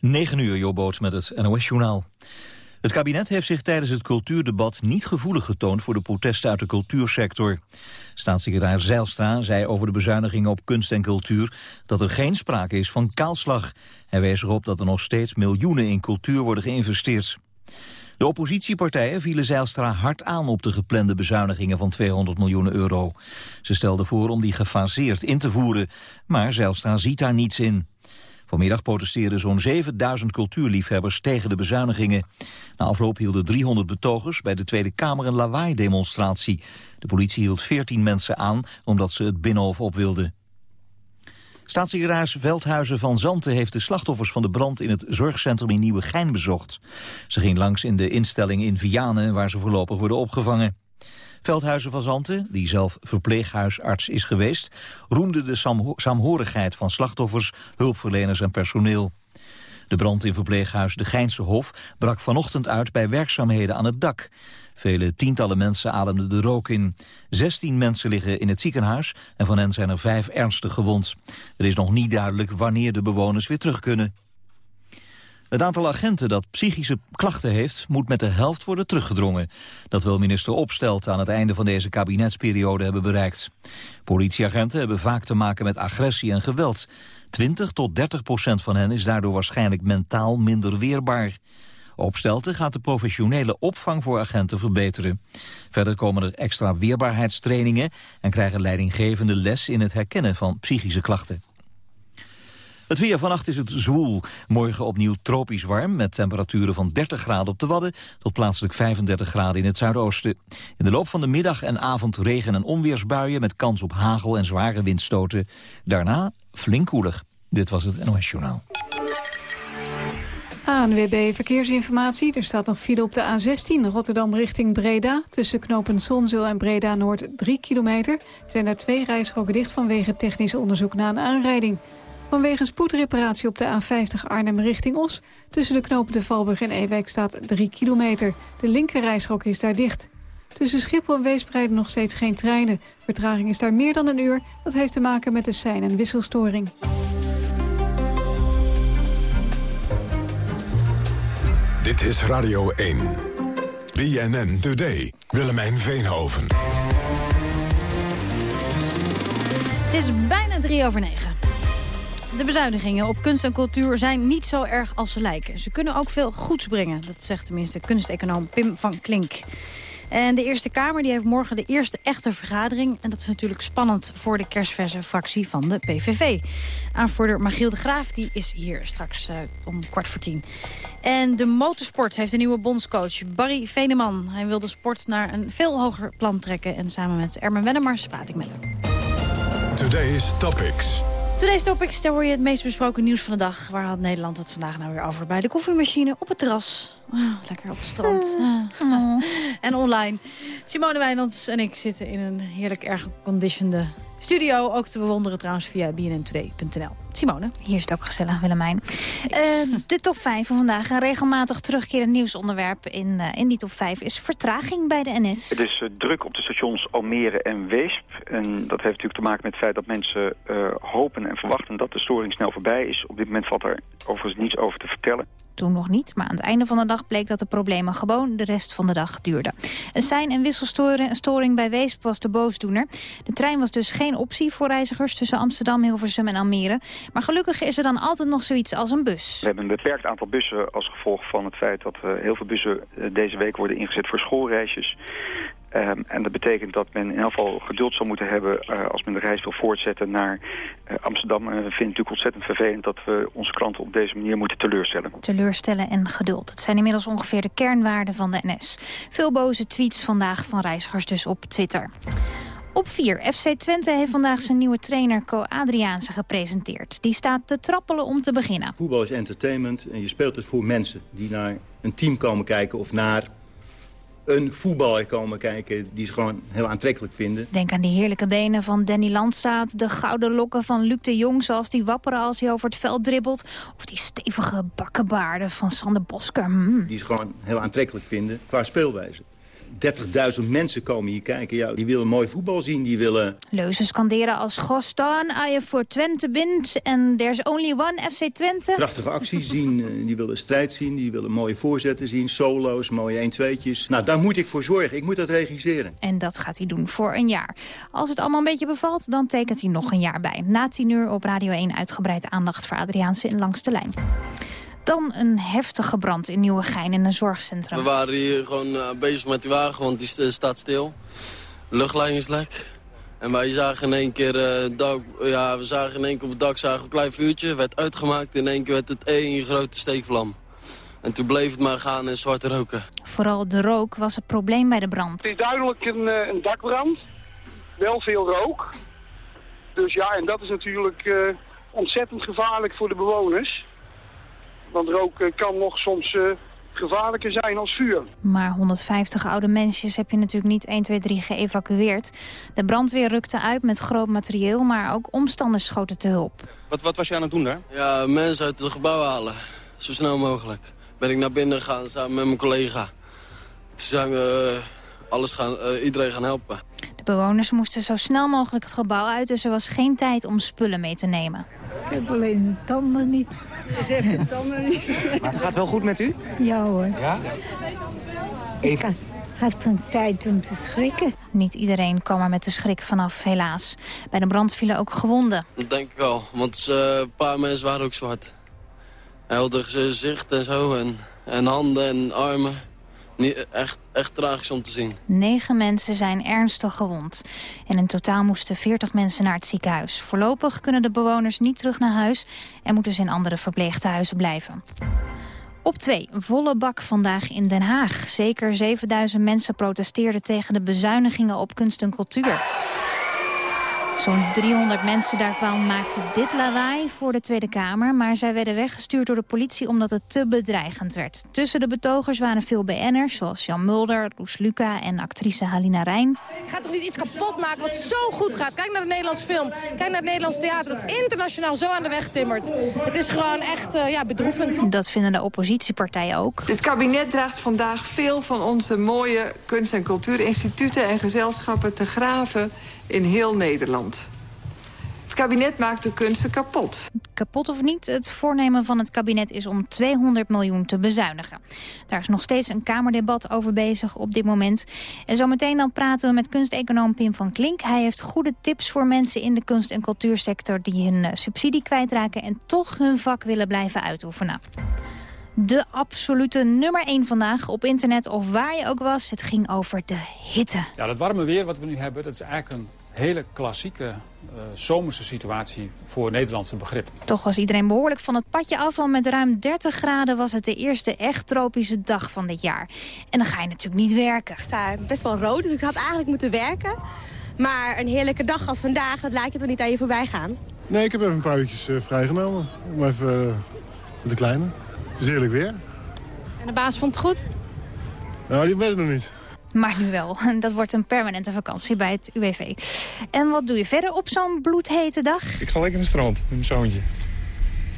9 uur, Jobboot met het NOS-journaal. Het kabinet heeft zich tijdens het cultuurdebat niet gevoelig getoond voor de protesten uit de cultuursector. Staatssecretaris Zeilstra zei over de bezuinigingen op kunst en cultuur dat er geen sprake is van kaalslag. Hij wees erop dat er nog steeds miljoenen in cultuur worden geïnvesteerd. De oppositiepartijen vielen Zeilstra hard aan op de geplande bezuinigingen van 200 miljoen euro. Ze stelden voor om die gefaseerd in te voeren, maar Zeilstra ziet daar niets in. Vanmiddag protesteerden zo'n 7000 cultuurliefhebbers tegen de bezuinigingen. Na afloop hielden 300 betogers bij de Tweede Kamer een lawaai-demonstratie. De politie hield 14 mensen aan omdat ze het Binnenhof op wilden. Staatssecretaris Veldhuizen van Zanten heeft de slachtoffers van de brand in het zorgcentrum in Nieuwegein bezocht. Ze ging langs in de instelling in Vianen waar ze voorlopig worden opgevangen. Veldhuizen van Zanten, die zelf verpleeghuisarts is geweest... roemde de saamhorigheid van slachtoffers, hulpverleners en personeel. De brand in verpleeghuis De Geinse Hof brak vanochtend uit bij werkzaamheden aan het dak. Vele tientallen mensen ademden de rook in. Zestien mensen liggen in het ziekenhuis en van hen zijn er vijf ernstig gewond. Er is nog niet duidelijk wanneer de bewoners weer terug kunnen. Het aantal agenten dat psychische klachten heeft... moet met de helft worden teruggedrongen. Dat wil minister Opstelt aan het einde van deze kabinetsperiode hebben bereikt. Politieagenten hebben vaak te maken met agressie en geweld. 20 tot 30 procent van hen is daardoor waarschijnlijk mentaal minder weerbaar. Opstelten gaat de professionele opvang voor agenten verbeteren. Verder komen er extra weerbaarheidstrainingen... en krijgen leidinggevende les in het herkennen van psychische klachten. Het weer vannacht is het zwoel. Morgen opnieuw tropisch warm met temperaturen van 30 graden op de Wadden... tot plaatselijk 35 graden in het zuidoosten. In de loop van de middag en avond regen- en onweersbuien... met kans op hagel en zware windstoten. Daarna flink koelig. Dit was het NOS Journaal. ANWB Verkeersinformatie. Er staat nog file op de A16 Rotterdam richting Breda. Tussen knopen Zonzeel en Breda Noord 3 kilometer. Er zijn er twee rijstroken dicht vanwege technisch onderzoek na een aanrijding. Vanwege spoedreparatie op de A50 Arnhem richting Os... tussen de knopen de Valburg en Ewijk staat 3 kilometer. De linkerrijstrook is daar dicht. Tussen Schiphol en Weesp rijden nog steeds geen treinen. Vertraging is daar meer dan een uur. Dat heeft te maken met de sein- en wisselstoring. Dit is Radio 1. BNN Today. Willemijn Veenhoven. Het is bijna drie over negen. De bezuinigingen op kunst en cultuur zijn niet zo erg als ze lijken. Ze kunnen ook veel goeds brengen, dat zegt tenminste kunsteconoom Pim van Klink. En de Eerste Kamer die heeft morgen de eerste echte vergadering. En dat is natuurlijk spannend voor de kerstverse fractie van de PVV. Aanvoerder Magiel de Graaf die is hier straks uh, om kwart voor tien. En de motorsport heeft een nieuwe bondscoach, Barry Veneman. Hij wil de sport naar een veel hoger plan trekken. En samen met Ermen Wennemars praat ik met hem. Today's Topics. Today's Topics, daar hoor je het meest besproken nieuws van de dag. Waar had Nederland het vandaag nou weer over? Bij de koffiemachine, op het terras. Oh, lekker op het strand. Ah. Oh. En online. Simone Wijnands en ik zitten in een heerlijk erg conditionde studio. Ook te bewonderen trouwens via bnntoday.nl. Simone. Hier is het ook gezellig, Willemijn. Uh, de top 5 van vandaag. Een regelmatig terugkerend nieuwsonderwerp in, uh, in die top 5 is vertraging bij de NS. Het is uh, druk op de stations Almere en Weesp. En dat heeft natuurlijk te maken met het feit dat mensen hopen en verwachten dat de storing snel voorbij is. Op dit moment valt er overigens niets over te vertellen toen nog niet. Maar aan het einde van de dag bleek dat de problemen gewoon de rest van de dag duurden. Een sein- en wisselstoring bij Weesp was de boosdoener. De trein was dus geen optie voor reizigers tussen Amsterdam, Hilversum en Almere. Maar gelukkig is er dan altijd nog zoiets als een bus. We hebben een beperkt aantal bussen als gevolg van het feit dat uh, heel veel bussen uh, deze week worden ingezet voor schoolreisjes. Um, en dat betekent dat men in elk geval geduld zal moeten hebben uh, als men de reis wil voortzetten naar uh, Amsterdam. En we vinden het natuurlijk ontzettend vervelend dat we onze klanten op deze manier moeten teleurstellen. Teleurstellen en geduld. Het zijn inmiddels ongeveer de kernwaarden van de NS. Veel boze tweets vandaag van reizigers dus op Twitter. Op 4. FC Twente heeft vandaag zijn nieuwe trainer Co Adriaanse gepresenteerd. Die staat te trappelen om te beginnen. Voetbal is entertainment en je speelt het voor mensen die naar een team komen kijken of naar een voetballer komen kijken die ze gewoon heel aantrekkelijk vinden. Denk aan die heerlijke benen van Danny Landstaat, de gouden lokken van Luc de Jong zoals die wapperen als hij over het veld dribbelt. Of die stevige bakkenbaarden van Sander Bosker. Mm. Die ze gewoon heel aantrekkelijk vinden qua speelwijze. 30.000 mensen komen hier kijken. Ja, die willen mooi voetbal zien, die willen... Leuzen scanderen als Gostaan, als je voor Twente bent... en there's only one FC Twente. Prachtige acties zien, eh, die willen strijd zien, die willen mooie voorzetten zien... solo's, mooie 1-2'tjes. Nou, daar moet ik voor zorgen. Ik moet dat regisseren. En dat gaat hij doen voor een jaar. Als het allemaal een beetje bevalt, dan tekent hij nog een jaar bij. Na tien uur op Radio 1 uitgebreid aandacht voor Adriaanse in Langs de Lijn. Dan een heftige brand in Nieuwegein in een zorgcentrum. We waren hier gewoon uh, bezig met die wagen, want die st staat stil. De luchtlijn is lek. En wij zagen in één keer, uh, dak, ja, we zagen in één keer op het dak zagen een klein vuurtje. werd uitgemaakt in één keer werd het één grote steekvlam. En toen bleef het maar gaan in zwarte roken. Vooral de rook was het probleem bij de brand. Het is duidelijk een, een dakbrand. Wel veel rook. Dus ja, en dat is natuurlijk ontzettend gevaarlijk voor de bewoners. Want rook eh, kan nog soms uh, gevaarlijker zijn als vuur. Maar 150 oude mensjes heb je natuurlijk niet 1, 2, 3 geëvacueerd. De brandweer rukte uit met groot materieel, maar ook omstanders schoten te hulp. Wat, wat was je aan het doen daar? Ja, mensen uit het gebouw halen. Zo snel mogelijk. Ben ik naar binnen gegaan samen met mijn collega. Toen zijn we uh, alles gaan, iedereen gaan helpen. De bewoners moesten zo snel mogelijk het gebouw uit... dus er was geen tijd om spullen mee te nemen. Ik heb alleen de tanden niet. Het heeft de tanden niet. Maar het gaat wel goed met u? Ja hoor. Ja? Ik had een tijd om te schrikken. Niet iedereen kwam er met de schrik vanaf, helaas. Bij de brand vielen ook gewonden. Dat denk ik wel, want uh, een paar mensen waren ook zwart. Helder gezicht en zo, en, en handen en armen. Niet, echt, echt tragisch om te zien. Negen mensen zijn ernstig gewond. En in totaal moesten 40 mensen naar het ziekenhuis. Voorlopig kunnen de bewoners niet terug naar huis... en moeten ze in andere verpleeghuizen blijven. Op twee, volle bak vandaag in Den Haag. Zeker 7000 mensen protesteerden tegen de bezuinigingen op kunst en cultuur. Zo'n 300 mensen daarvan maakten dit lawaai voor de Tweede Kamer... maar zij werden weggestuurd door de politie omdat het te bedreigend werd. Tussen de betogers waren veel BN'ers, zoals Jan Mulder, Loes Luca en actrice Halina Rijn. Ga toch niet iets kapot maken wat zo goed gaat? Kijk naar de Nederlandse film, kijk naar het Nederlands theater... dat internationaal zo aan de weg timmert. Het is gewoon echt uh, ja, bedroevend. Dat vinden de oppositiepartijen ook. Dit kabinet draagt vandaag veel van onze mooie kunst- en cultuurinstituten en gezelschappen te graven in heel Nederland. Het kabinet maakt de kunsten kapot. Kapot of niet, het voornemen van het kabinet is om 200 miljoen te bezuinigen. Daar is nog steeds een Kamerdebat over bezig op dit moment. En zometeen dan praten we met kunsteconoom Pim van Klink. Hij heeft goede tips voor mensen in de kunst- en cultuursector... die hun uh, subsidie kwijtraken en toch hun vak willen blijven uitoefenen de absolute nummer 1 vandaag op internet of waar je ook was. Het ging over de hitte. Ja, dat warme weer wat we nu hebben, dat is eigenlijk een hele klassieke uh, zomerse situatie voor Nederlandse begrip. Toch was iedereen behoorlijk van het padje af, want met ruim 30 graden was het de eerste echt tropische dag van dit jaar. En dan ga je natuurlijk niet werken. Ik sta best wel rood, dus ik had eigenlijk moeten werken. Maar een heerlijke dag als vandaag, dat lijkt het wel niet aan je voorbij gaan. Nee, ik heb even een paar uurtjes uh, vrijgenomen. Om even uh, met de kleine. Het is heerlijk weer. En de baas vond het goed? Nou, die weet het nog niet. Maar nu wel. Dat wordt een permanente vakantie bij het UWV. En wat doe je verder op zo'n bloedhete dag? Ik ga lekker naar het strand met mijn zoontje.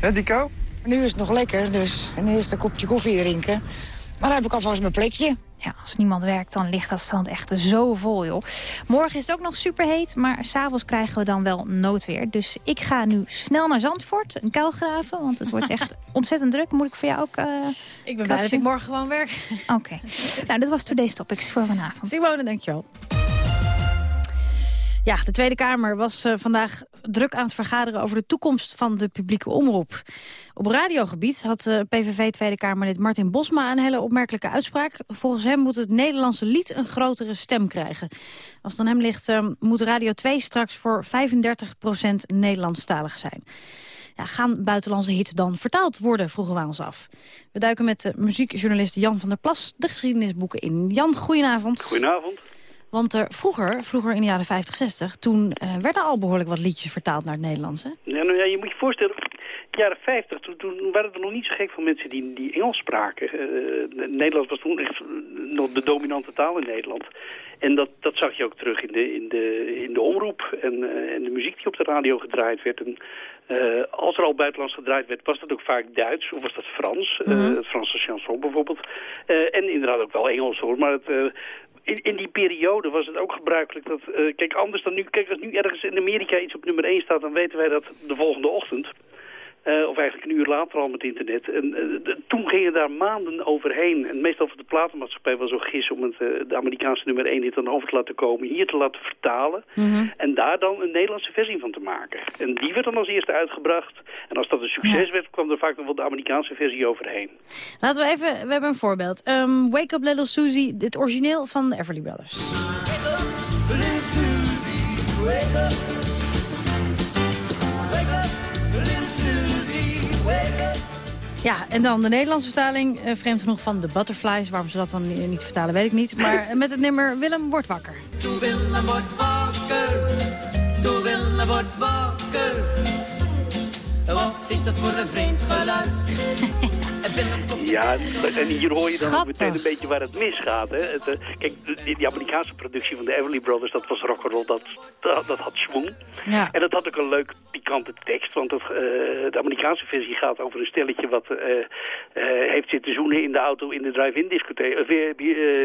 Hé, die kou? Nu is het nog lekker, dus een eerste kopje koffie drinken. Maar dan heb ik alvast mijn plekje. Ja, als niemand werkt, dan ligt dat strand echt zo vol, joh. Morgen is het ook nog superheet, maar s'avonds krijgen we dan wel noodweer. Dus ik ga nu snel naar Zandvoort, een kuil graven, want het wordt echt ontzettend druk. Moet ik voor jou ook uh, Ik ben blij dat ik morgen gewoon werk. Oké. Okay. nou, dit was Today's Topics voor vanavond. Simone, dankjewel. Ja, de Tweede Kamer was uh, vandaag druk aan het vergaderen over de toekomst van de publieke omroep. Op radiogebied had uh, PVV Tweede Kamerlid Martin Bosma een hele opmerkelijke uitspraak. Volgens hem moet het Nederlandse lied een grotere stem krijgen. Als het aan hem ligt, uh, moet Radio 2 straks voor 35% Nederlandstalig zijn. Ja, gaan buitenlandse hits dan vertaald worden, vroegen we ons af. We duiken met de muziekjournalist Jan van der Plas de geschiedenisboeken in. Jan, goedenavond. Goedenavond. Want er vroeger, vroeger in de jaren 50, 60, toen uh, werden al behoorlijk wat liedjes vertaald naar het Nederlands, hè? Ja, nou ja, je moet je voorstellen, jaren 50, toen, toen waren er nog niet zo gek veel mensen die, die Engels spraken. Uh, Nederlands was toen echt nog de dominante taal in Nederland. En dat, dat zag je ook terug in de, in de, in de omroep en, uh, en de muziek die op de radio gedraaid werd. En, uh, als er al buitenlands gedraaid werd, was dat ook vaak Duits of was dat Frans. Mm -hmm. uh, het Franse chanson bijvoorbeeld. en inderdaad ook wel Engels hoor, maar het in, in die periode was het ook gebruikelijk dat... eh, kijk, anders dan nu... Kijk, als nu ergens in Amerika iets op nummer 1 staat... dan weten wij dat de volgende ochtend. Eh, of eigenlijk een uur later al met internet. En eh, toen gingen daar maanden overheen. En meestal voor de platenmaatschappij was zo gis om het, eh, de Amerikaanse nummer 1 hit dan over te laten komen. Hier te laten vertalen. En daar dan een Nederlandse versie van te maken. En die werd dan als eerste uitgebracht. En als dat een succes werd, kwam er vaak nog wel de Amerikaanse versie overheen. Laten we even, we hebben een voorbeeld. Ehm, Wake Up Little Susie, het origineel van de Everly Brothers. Ja, en dan de Nederlandse vertaling, eh, vreemd genoeg van de Butterflies. Waarom ze dat dan ni- niet vertalen, weet ik niet. Maar eh, met het nummer Willem wordt wakker. Toe Willem wordt wakker, toe Willem wordt wakker. Wat is dat voor een vreemd geluid? Ja, en hier hoor je dan ook meteen een beetje waar het misgaat. Hè? Het, eh, kijk, die, die Amerikaanse productie van de Everly Brothers, dat was rock'n'roll, dat, dat, dat had schwung. Ja. En dat had ook een leuk pikante tekst, want het, eh, de Amerikaanse versie gaat over een stelletje wat eh, heeft zitten zoenen in de auto in de drive-in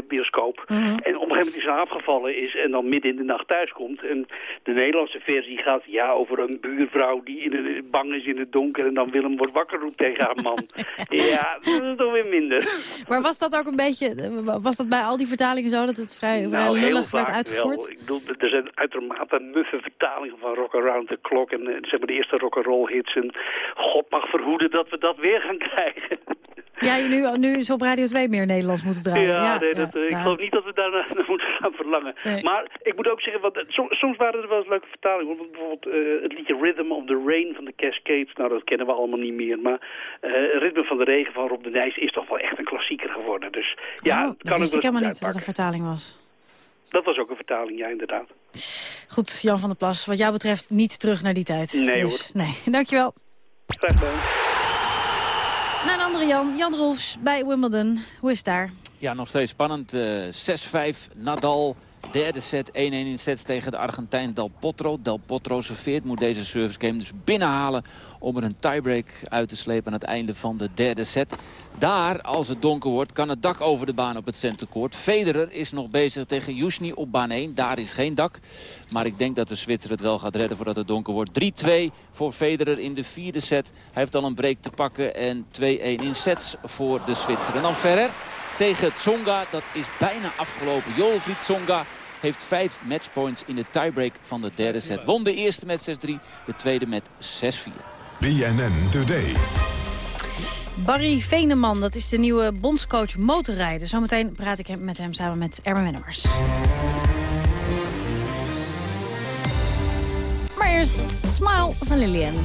bioscoop. Mhm. En op een gegeven moment in slaap gevallen is en dan midden in de nacht thuis komt. En de Nederlandse versie gaat ja over een buurvrouw die in een, bang is in het donker en dan Willem wordt wakker roept tegen haar man. ja, dat is toch weer minder. Maar was dat ook een beetje, was dat bij al die vertalingen zo dat het vrij, Nou, lullig werd uitgevoerd? wel. Ik bedoel, er zijn uitermate muffe vertalingen van Rock Around the Clock. En eh, zeg maar de eerste rock'n'roll hits. En God mag verhoeden dat we dat weer gaan krijgen. Ja, je nu, nu is op Radio 2 meer Nederlands moeten draaien. Ja, nee, ja, dat, eh, ik ja. geloof niet dat we daar naar, moeten gaan verlangen. Nee. Maar ik moet ook zeggen, want, eh, soms, waren er wel eens leuke vertalingen. hoor. Want Bijvoorbeeld eh, het liedje Rhythm of the Rain van de Cascades. Nou, dat kennen we allemaal niet meer. Maar eh Ritme van de Regen van Rob de Nijs is toch wel echt een klassieker geworden. Dus ja, Oh, het dat kan wist ik helemaal niet wat een vertaling was. Dat was ook een vertaling, ja, inderdaad. Goed, Jan van der Plas, wat jou betreft niet terug naar die tijd. Nee, Dus, Nee, dankjewel. Graag gedaan. Naar een andere Jan, Jan Rolfs bij Wimbledon. Hoe is het daar? Ja, nog steeds spannend. Eh 6-5, Nadal. Derde set, 1-1 in sets tegen de Argentijn Del Potro. Del Potro serveert, moet deze service game dus binnenhalen... om er een tiebreak uit te slepen aan het einde van de derde set. Daar, als het donker wordt, kan het dak over de baan op het centercourt. Federer is nog bezig tegen Jusni op baan 1. Daar is geen dak. Maar ik denk dat de Zwitser het wel gaat redden voordat het donker wordt. 3-2 voor Federer in de vierde set. Hij heeft al een break te pakken en 2-1 in sets voor de Zwitser. En dan Ferrer tegen Tsonga. Dat is bijna afgelopen. Jolfried Tsonga heeft vijf matchpoints in de tiebreak van de derde set. Won de eerste met 6-3, de tweede met 6-4. BNN Today. Barry Veneman, dat is de nieuwe bondscoach motorrijden. Zometeen praat ik met hem samen met Erben Wennemars. Maar eerst Smile van Lilian.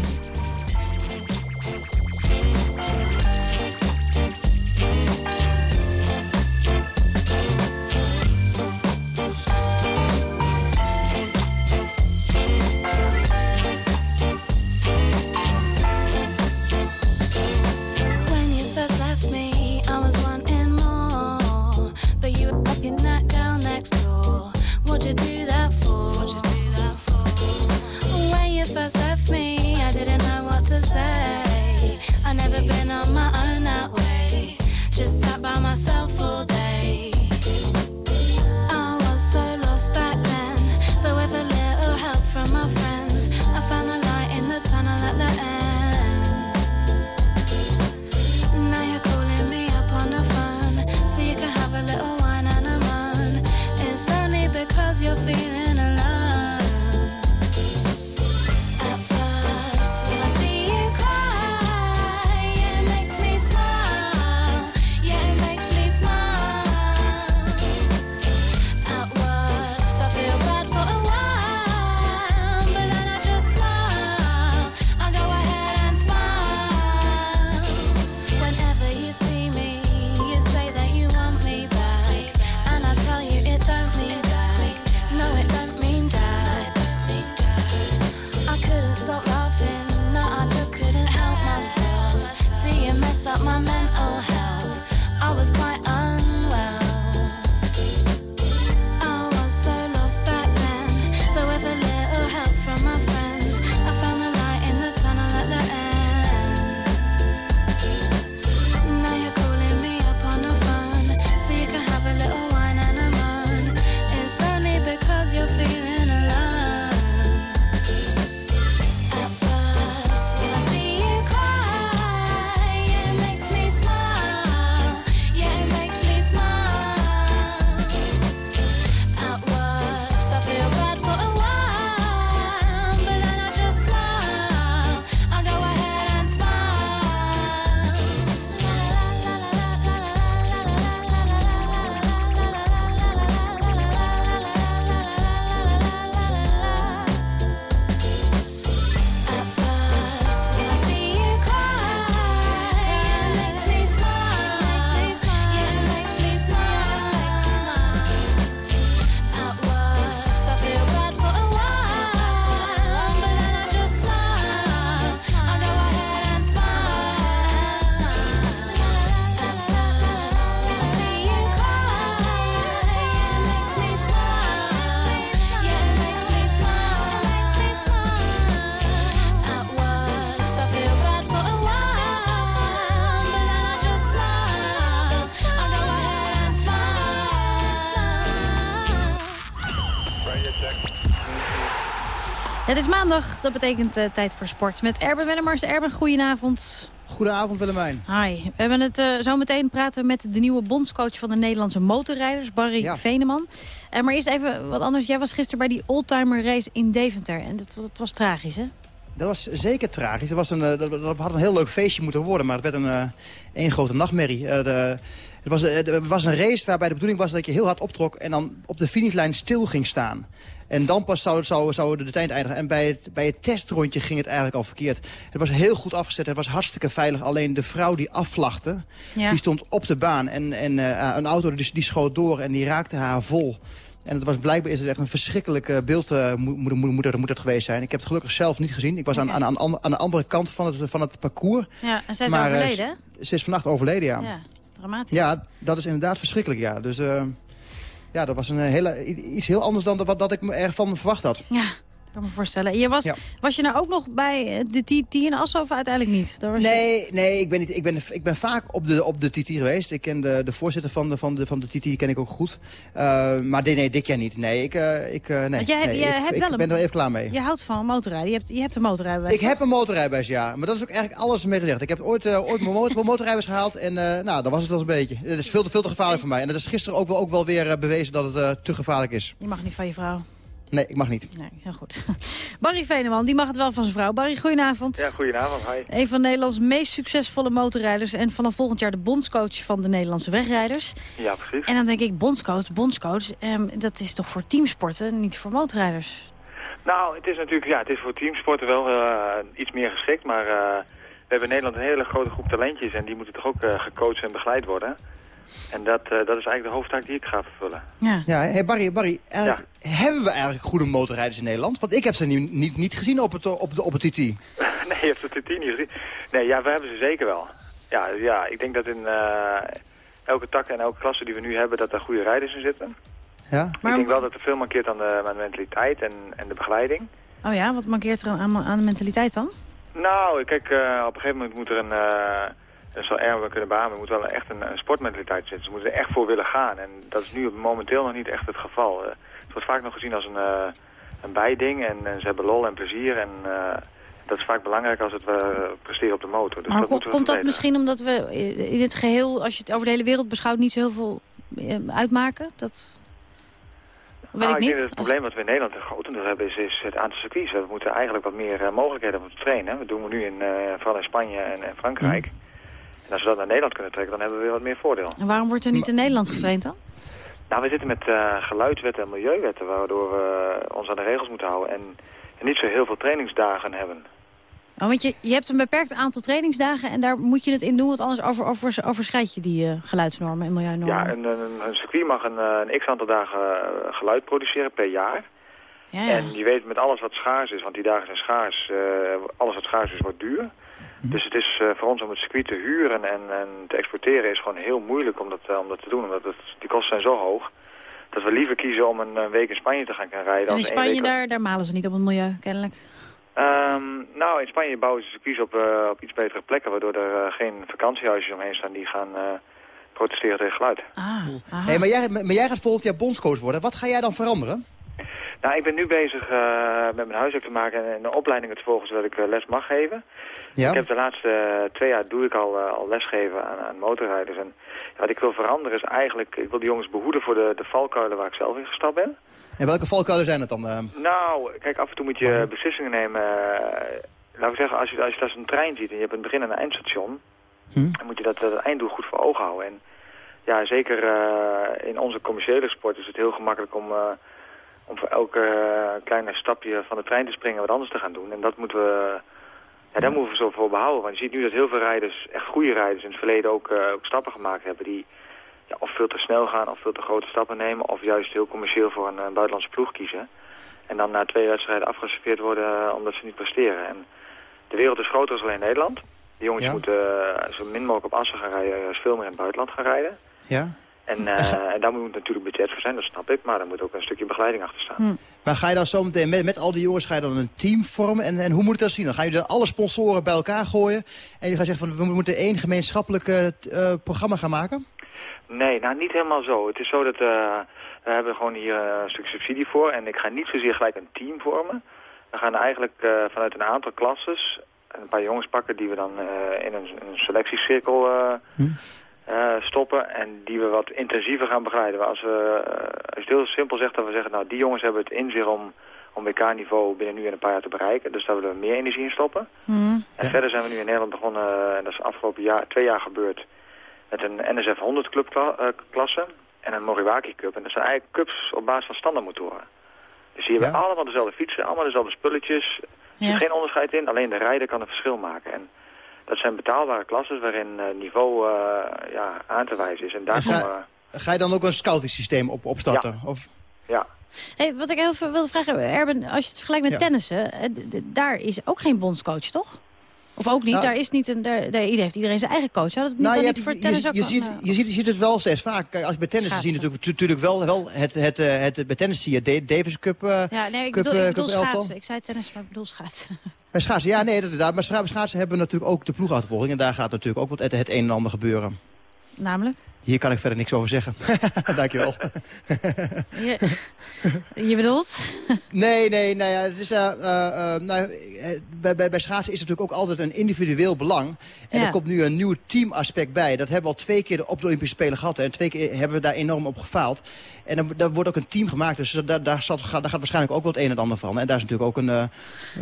Maandag, dat betekent eh, tijd voor sport. Met Erben Wennemars. Erben, goedenavond. Goedenavond Willemijn. Hi. We hebben het eh, zo meteen praten met de nieuwe bondscoach van de Nederlandse motorrijders, Barry Ja. Veneman. Eh, maar eerst even wat anders. Jij was gisteren bij die oldtimer race in Deventer. En dat, dat was tragisch, hè? Dat was zeker tragisch. Dat, was een, dat, dat had een heel leuk feestje moeten worden, maar het werd een één grote nachtmerrie. De, het was, er was een race waarbij de bedoeling was dat je heel hard optrok en dan op de finishlijn stil ging staan. En dan pas zou, zou, zou de tijd eindigen. En bij het, bij het testrondje ging het eigenlijk al verkeerd. Het was heel goed afgezet, het was hartstikke veilig. Alleen de vrouw die afvlachte, Ja. die stond op de baan. En, en eh, een auto die, die schoot door en die raakte haar vol. En het was, blijkbaar is het echt een verschrikkelijk beeld eh, moet, moet, het geweest zijn. Ik heb het gelukkig zelf niet gezien. Ik was aan, aan, aan, aan de andere kant van het, van het parcours. Ja, en zij is Maar, eh, overleden? Ze is vannacht overleden, ja. Ja, dramatisch. Ja, dat is inderdaad verschrikkelijk, ja. Dus ja, dat was een hele, i- iets heel anders dan wat dat ik me ervan verwacht had. Ja, kan me voorstellen. Je was, Ja. was je nou ook nog bij eh, de TT in Assen of uiteindelijk niet? Daar was je- Nee, nee ik, ben niet, ik, ben, ik ben vaak op de, op de TT geweest. Ik ken de, de voorzitter van de, van, de, van de TT ken ik ook goed. Eh, maar nee, nee, dit jaar niet. Nee, ik, eh, ik, eh, nee, Want jij hebt- nee, ik, hebt ik wel een- ben er even klaar mee. Je houdt van motorrijden. Je hebt, je hebt een motorrijbewijs. Ik heb een motorrijbewijs, ja. Maar dat is ook eigenlijk alles mee gezegd. Ik heb ooit, ooit mijn motor, motorrijbewijs gehaald en nou, dat was het wel een beetje. Het is veel te, veel te gevaarlijk voor mij. En dat is gisteren ook wel, ook wel weer bewezen dat het te gevaarlijk is. Je mag niet van je vrouw. Nee, ik mag niet. Nee, heel goed. Barry Veneman, die mag het wel van zijn vrouw. Barry, goedenavond. Ja, goedenavond. Hi. Een van Nederlands meest succesvolle motorrijders... en vanaf volgend jaar de bondscoach van de Nederlandse wegrijders. Ja, precies. En dan denk ik, bondscoach, bondscoach... ehm, dat is toch voor teamsporten, niet voor motorrijders? Nou, het is natuurlijk, ja, het is voor teamsporten wel eh, iets meer geschikt, maar eh, we hebben in Nederland een hele grote groep talentjes en die moeten toch ook eh, gecoacht en begeleid worden. En dat, eh, dat is eigenlijk de hoofdtaak die ik ga vervullen. Ja. Ja, hey Barry, Barry hebben we eigenlijk goede motorrijders in Nederland? Want ik heb ze niet, niet, niet gezien op het, op, de, op het TT. nee, je hebt het TT niet gezien. Nee, ja, we hebben ze zeker wel. Ja, ja ik denk dat in eh, elke tak en elke klasse die we nu hebben, dat er goede rijders in zitten. Ja? ik denk wel dat er veel mankeert aan de, aan de mentaliteit en, en de begeleiding. Oh ja, wat mankeert er aan, aan de mentaliteit dan? Nou, kijk, eh, op een gegeven moment moet er een... eh dat zal Erwin kunnen beamen, er moet wel echt een, een sportmentaliteit zitten. Ze moeten er echt voor willen gaan. En dat is nu momenteel nog niet echt het geval. Eh, het wordt vaak nog gezien als een, eh, een bijding en, en ze hebben lol en plezier. En eh, dat is vaak belangrijk als het eh, presteren op de motor. Dus maar dat we komt dat misschien omdat we in het geheel... als je het over de hele wereld beschouwt, niet zo heel veel eh, uitmaken? Dat weet Nou, ik niet. denk dat het probleem wat we in Nederland een grotendeel hebben is, is het aantal circuits. We moeten eigenlijk wat meer eh, mogelijkheden om te trainen. Dat doen we nu in, eh, vooral in Spanje en, en Frankrijk. En als we dat naar Nederland kunnen trekken, dan hebben we weer wat meer voordeel. En waarom wordt er niet in Nederland getraind dan? Nou, we zitten met eh, geluidswetten en milieuwetten, waardoor we ons aan de regels moeten houden. En, en niet zo heel veel trainingsdagen hebben. Oh, want je, je hebt een beperkt aantal trainingsdagen en daar moet je het in doen, want anders over, over, overschrijd je die eh, geluidsnormen en milieunormen. Ja, een, een, een circuit mag een, eh, een x-aantal dagen geluid produceren per jaar. Ja, ja. En je weet met alles wat schaars is, want die dagen zijn schaars, eh, alles wat schaars is wordt duur. Dus het is eh, voor ons om het circuit te huren en, en te exporteren is gewoon heel moeilijk om dat, eh, om dat te doen. Omdat het, die kosten zijn zo hoog dat we liever kiezen om een, een week in Spanje te gaan rijden. en dan in Spanje, week- daar, daar malen ze niet op het milieu, kennelijk. Ehm, nou, in Spanje bouwen ze circuits op, eh, op iets betere plekken, waardoor er geen vakantiehuisjes omheen staan die gaan eh, protesteren tegen geluid. Ah, Hey, maar, jij, maar jij gaat volgend jaar bondscoach worden. Wat ga jij dan veranderen? Nou, ik ben nu bezig eh, met mijn huiswerk te maken en een opleiding te volgen zodat ik eh, les mag geven. Ja? Ik heb de laatste eh, twee jaar doe ik al, al lesgeven aan, aan motorrijders. En wat ik wil veranderen is eigenlijk, ik wil die jongens behoeden voor de, de valkuilen waar ik zelf in gestapt ben. En welke valkuilen zijn het dan? Nou, kijk, af en toe moet je beslissingen nemen. laten we zeggen, als je, als je een trein ziet en je hebt een begin- en een eindstation, Hm? dan moet je dat, dat einddoel goed voor ogen houden. En ja, zeker in onze commerciële sport is het heel gemakkelijk om, om voor elke eh, kleine stapje van de trein te springen wat anders te gaan doen. En dat moeten we, ja, daar moeten we zo voor behouden. Want je ziet nu dat heel veel rijders, echt goede rijders, in het verleden ook, eh, ook stappen gemaakt hebben die ja, of veel te snel gaan of veel te grote stappen nemen. Of juist heel commercieel voor een, eh, buitenlandse ploeg kiezen. En dan na twee wedstrijden afgeserveerd worden omdat ze niet presteren. En de wereld is groter dan alleen Nederland. De jongens Ja. moeten zo min mogelijk op assen gaan rijden, veel meer in het buitenland gaan rijden. Ja? En, eh, en daar moet natuurlijk budget voor zijn, dat snap ik. Maar daar moet ook een stukje begeleiding achter staan. Hm. Maar ga je dan zometeen met, met al die jongens ga je dan een team vormen? En, en hoe moet het dan zien? Dan gaan jullie dan alle sponsoren bij elkaar gooien? En je gaat zeggen van we moeten één gemeenschappelijk eh, programma gaan maken? Nee, nou niet helemaal zo. Het is zo dat eh, we hebben gewoon hier een stuk subsidie voor. En ik ga niet zozeer gelijk een team vormen. We gaan eigenlijk eh, vanuit een aantal klasses een paar jongens pakken die we dan eh, in een, een selectiecirkel eh, eh, stoppen en die we wat intensiever gaan begeleiden. Als, we, eh, als je het heel simpel zegt dat we zeggen, nou die jongens hebben het in zich om, om WK-niveau binnen nu en een paar jaar te bereiken. Dus daar willen we meer energie in stoppen. En verder zijn we nu in Nederland begonnen, eh, en dat is afgelopen jaar, twee jaar gebeurd, met een NSF 100 club kla- klasse en een Moriwaki Cup. En dat zijn eigenlijk cups op basis van standaardmotoren. Dus hier hebben we allemaal dezelfde fietsen, allemaal dezelfde spulletjes. Er zit Ja. geen onderscheid in, alleen de rijder kan een verschil maken. En dat zijn betaalbare klassen waarin eh, niveau eh, ja, aan te wijzen is. En daar En ga- komen we- Ga je dan ook een scouting systeem op, opstarten? Of, ja. Hey, wat ik heel veel wilde vragen, Erben, als je het vergelijkt met Ja. tennissen, eh, daar is ook geen bondscoach, toch? Of ook niet, Nou- daar is niet een, daar, heeft iedereen zijn eigen coach. Had het niet, Nou, je, niet hebt- voor tennis je, ook je, ziet, nou, je, ziet, je ziet het wel steeds vaak. Kijk, als je bij tennis zie je natuurlijk, natuurlijk wel, wel het, het, eh, het, bij tennis zie je de Davis Cup. eh, Ja, nee, ik Cup, bedoel, eh, ik bedoel schaatsen. Ik zei tennis, maar ik bedoel schaatsen. Bij schaatsen, ja, nee, inderdaad. Maar schaatsen hebben we natuurlijk ook de ploegachtervolging. En daar gaat natuurlijk ook wat het, het een en ander gebeuren. Namelijk? Hier kan ik verder niks over zeggen. Dankjewel. Je, je bedoelt? Nee, nee, nou ja, het is, eh, eh, eh, nou, bij, bij, bij schaatsen is natuurlijk ook altijd een individueel belang. En Ja. er komt nu een nieuw teamaspect bij. Dat hebben we al twee keer op de Olympische Spelen gehad. hè. En twee keer hebben we daar enorm op gefaald. En dan, daar wordt ook een team gemaakt. Dus daar, daar, zat, daar gaat waarschijnlijk ook wel het een en ander van. En daar is natuurlijk ook een...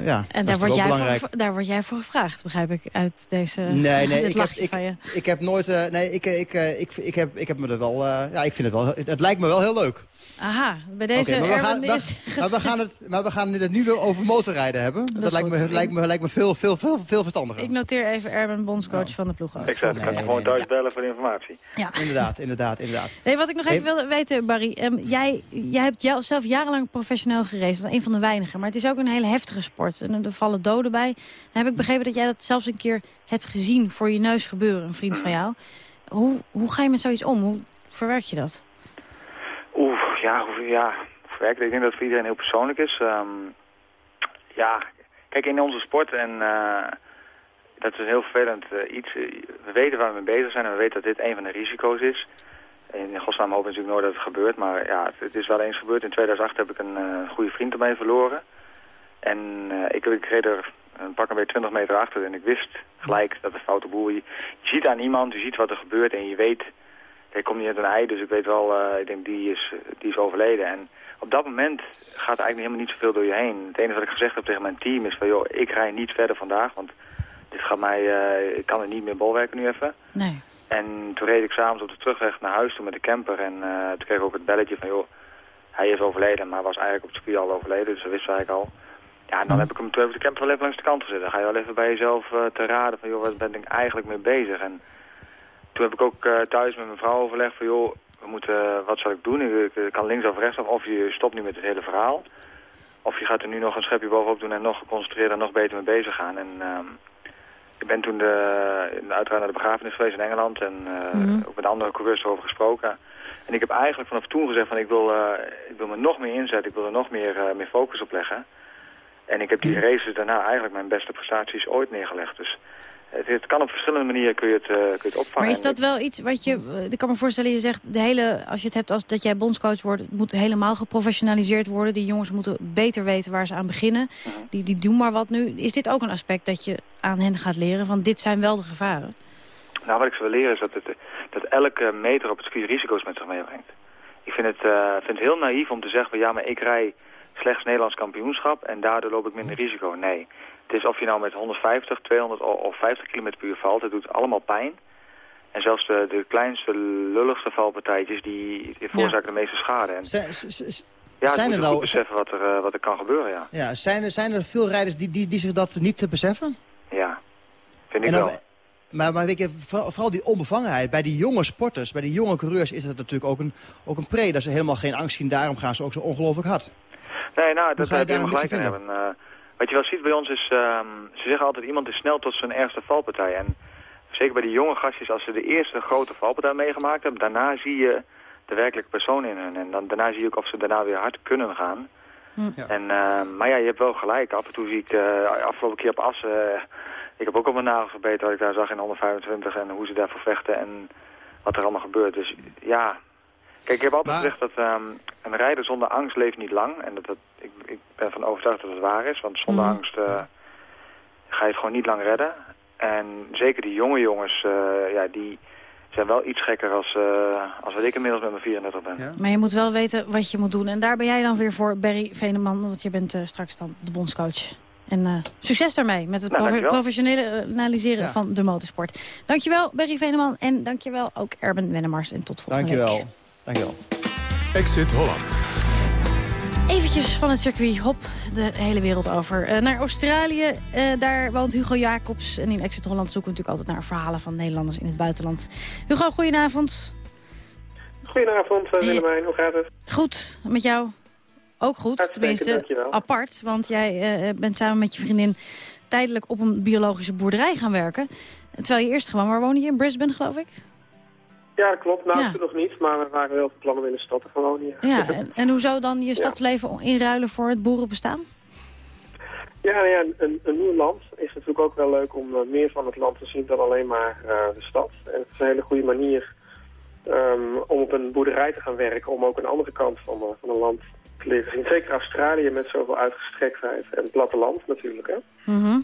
ja, En daar word, jij voor, daar word jij voor gevraagd, begrijp ik, uit deze, Nee, nee, dit ik heb, ik, je. ik heb nooit... nee, ik, ik, ik, ik, heb, ik heb me er wel... eh, ja, ik vind het wel... Het lijkt me wel heel leuk. Aha, bij deze maar, we gaan, is... maar, maar we gaan het, maar we gaan het nu weer over motorrijden hebben. Dat, lijkt, me, goed. lijkt, me, lijkt me veel, veel, veel, veel verstandiger. Ik noteer even Erben, bondscoach van de ploeg. Ik zei, het kan gewoon thuis bellen voor de informatie. Ja. Inderdaad, inderdaad, inderdaad. Nee, wat ik nog even wilde weten, Barry. ehm, jij, jij hebt jou, zelf jarenlang professioneel. Dat is een van de weinigen. Maar het is ook een hele heftige sport. En er vallen doden bij. Dan heb ik begrepen dat jij dat zelfs een keer hebt gezien voor je neus gebeuren. Een vriend van jou. Hoe, hoe ga je met zoiets om? Hoe verwerk je dat? Oeh, ja, hoe, ja. Ik denk dat het voor iedereen heel persoonlijk is. Ehm, ja, kijk, in onze sport en eh, dat is een heel vervelend eh, iets. We weten waar we mee bezig zijn en we weten dat dit een van de risico's is. In godsnaam hoop ik natuurlijk nooit dat het gebeurt, maar ja, het, is wel eens gebeurd. In 2008 heb ik een eh, goede vriend ermee verloren. En ik, ik reed er een pak een beetje 20 meter achter en ik wist gelijk dat het foute boel... Je, je ziet aan iemand, je ziet wat er gebeurt en je weet... Ik kom niet uit een ei, dus ik weet wel, eh, ik denk die is, die is overleden. En op dat moment gaat er eigenlijk helemaal niet zoveel door je heen. Het enige wat ik gezegd heb tegen mijn team is van, joh, ik rij niet verder vandaag, want dit gaat mij, eh, ik kan er niet meer bolwerken nu even. Nee. En toen reed ik s'avonds op de terugweg naar huis toe met de camper en eh, toen kreeg ik ook het belletje van, joh, hij is overleden, maar was eigenlijk op het circuit al overleden, dus dat wisten we eigenlijk al. Ja, en dan heb ik hem toen heb ik de camper wel even langs de kant gezet. Dan ga je wel even bij jezelf eh, te raden van, joh, waar ben ik eigenlijk mee bezig? En toen heb ik ook eh, thuis met mijn vrouw overlegd van, joh, we moeten, wat zal ik doen? Ik, ik kan links of rechts of, of je stopt nu met het hele verhaal. Of je gaat er nu nog een schepje bovenop doen en nog geconcentreerd en nog beter mee bezig gaan. En ehm, ik ben toen de, uiteraard naar de begrafenis geweest in Engeland en eh, Mhm. ook met andere coureurs erover gesproken. En ik heb eigenlijk vanaf toen gezegd van ik wil, eh, ik wil me nog meer inzetten, ik wil er nog meer, eh, meer focus op leggen. En ik heb die races daarna eigenlijk mijn beste prestaties ooit neergelegd. Dus het, het kan op verschillende manieren kun je het, eh, kun je het opvangen. Maar is dat wel iets wat je... eh, Ik kan me voorstellen, je zegt, de hele, als je het hebt als dat jij bondscoach wordt... het moet helemaal geprofessionaliseerd worden. Die jongens moeten beter weten waar ze aan beginnen. Mhm. die, die doen maar wat nu. Is dit ook een aspect dat je aan hen gaat leren? Van dit zijn wel de gevaren. Nou, wat ik ze wil leren is dat, het, dat elke meter op het circuit risico's met zich meebrengt. Ik vind het, eh, vind het heel naïef om te zeggen van ja, maar ik rij slechts Nederlands kampioenschap en daardoor loop ik minder risico. Nee, het is of je nou met 150, 200 o- of 50 km per uur valt, het doet allemaal pijn. En zelfs de, de kleinste, lulligste valpartijtjes, die, die veroorzaken de meeste schade. En, Zijn, ja, zijn er nou- beseffen wat er, eh, wat er kan gebeuren, ja. ja, zijn, er, zijn er veel rijders die, die, die zich dat niet te beseffen? Ja, vind ik wel. Maar, maar weet je, vooral, vooral die onbevangenheid. Bij die jonge sporters, bij die jonge coureurs is dat natuurlijk ook een, ook een pre. Dat ze helemaal geen angst zien. Daarom gaan ze ook zo ongelooflijk hard. Nee, nou, dat heb je daar helemaal gelijk aan in hebben. Eh, wat je wel ziet bij ons is, ehm, ze zeggen altijd iemand is snel tot zijn ergste valpartij. En zeker bij die jonge gastjes, als ze de eerste grote valpartij meegemaakt hebben, daarna zie je de werkelijke persoon in hun. En dan, daarna zie je ook of ze daarna weer hard kunnen gaan. En, eh, maar ja, je hebt wel gelijk. Af en toe zie ik, eh afgelopen keer op Assen, eh, ik heb ook op mijn nagels gebeten wat ik daar zag in 125 en hoe ze daarvoor vechten en wat er allemaal gebeurt. Dus ja, kijk, ik heb altijd gezegd dat ehm, een rijder zonder angst leeft niet lang. En dat, dat, ik Ik, ben van overtuigd dat het waar is, want zonder Mhm. angst eh, ga je het gewoon niet lang redden. En zeker die jonge jongens, eh, ja, die zijn wel iets gekker als, eh, als wat ik inmiddels met mijn 34 ben. Maar je moet wel weten wat je moet doen. En daar ben jij dan weer voor, Barry Veneman. Want je bent eh, straks dan de bondscoach. En eh, succes daarmee met het Nou, profe- dankjewel. professionaliseren Ja. van de motorsport. Dankjewel, Barry Veneman. En dankjewel ook Erben Wennemars. En tot volgende Dankjewel. week. Dankjewel. Exit Holland. Eventjes van het circuit, hop, de hele wereld over. Eh, naar Australië, eh, daar woont Hugo Jacobs. En in Exit Holland zoeken we natuurlijk altijd naar verhalen van Nederlanders in het buitenland. Hugo, goedenavond. Goedenavond, eh, Willemijn. Hoe gaat het? Goed, met jou? Ook goed, Uitstekend, tenminste dankjewel. apart. Want jij eh, bent samen met je vriendin tijdelijk op een biologische boerderij gaan werken. Terwijl je eerst gewoon, waar woon je? In Brisbane, geloof ik? Ja, dat klopt. Nou, Ja. nog niet, maar we waren wel van plan om in de stad te gaan wonen. Ja, Ja, en, en hoezo dan je stadsleven inruilen voor het boerenbestaan? ja, nou ja een, een nieuw land is natuurlijk ook wel leuk om eh, meer van het land te zien dan alleen maar eh, de stad. En het is een hele goede manier ehm, om op een boerderij te gaan werken, om ook een andere kant van, eh, van een land te leren zien. Zeker Australië met zoveel uitgestrektheid en platteland natuurlijk, hè. Mhm.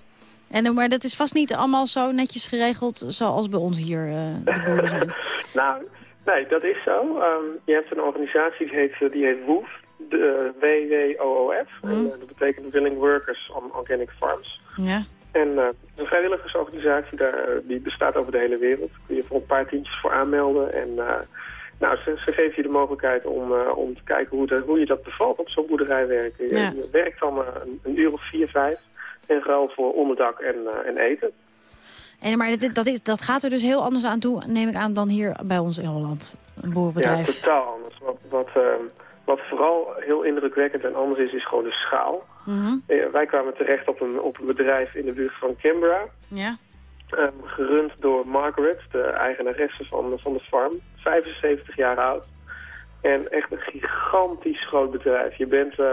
En, eh, maar dat is vast niet allemaal zo netjes geregeld zoals bij ons hier eh, de boeren zijn. Nou, nee, dat is zo. Ehm, je hebt een organisatie die heet, eh, die heet WOOF, de WWOOF. En, eh, dat betekent Willing Workers on Organic Farms. Ja. En een vrijwilligersorganisatie, daar, die bestaat over de hele wereld. Kun je voor een paar tientjes voor aanmelden. En nou, ze, ze geven je de mogelijkheid om, om te kijken hoe, de, hoe je dat bevalt op zo'n boerderij werken. Je, Ja. je werkt dan een, een uur of vier, vijf. En ruil voor onderdak en, eh, en eten. En, maar dit, dat, is, dat gaat er dus heel anders aan toe, neem ik aan, dan hier bij ons in Holland. Een Ja, boerenbedrijf. totaal anders. Wat, wat, ehm, wat vooral heel indrukwekkend en anders is, is gewoon de schaal. Mhm. Eh, wij kwamen terecht op een, op een bedrijf in de buurt van Canberra. Ja. ehm, gerund door Margaret, de eigenaresse van, van de farm. 75 jaar oud. En echt een gigantisch groot bedrijf. Je bent eh,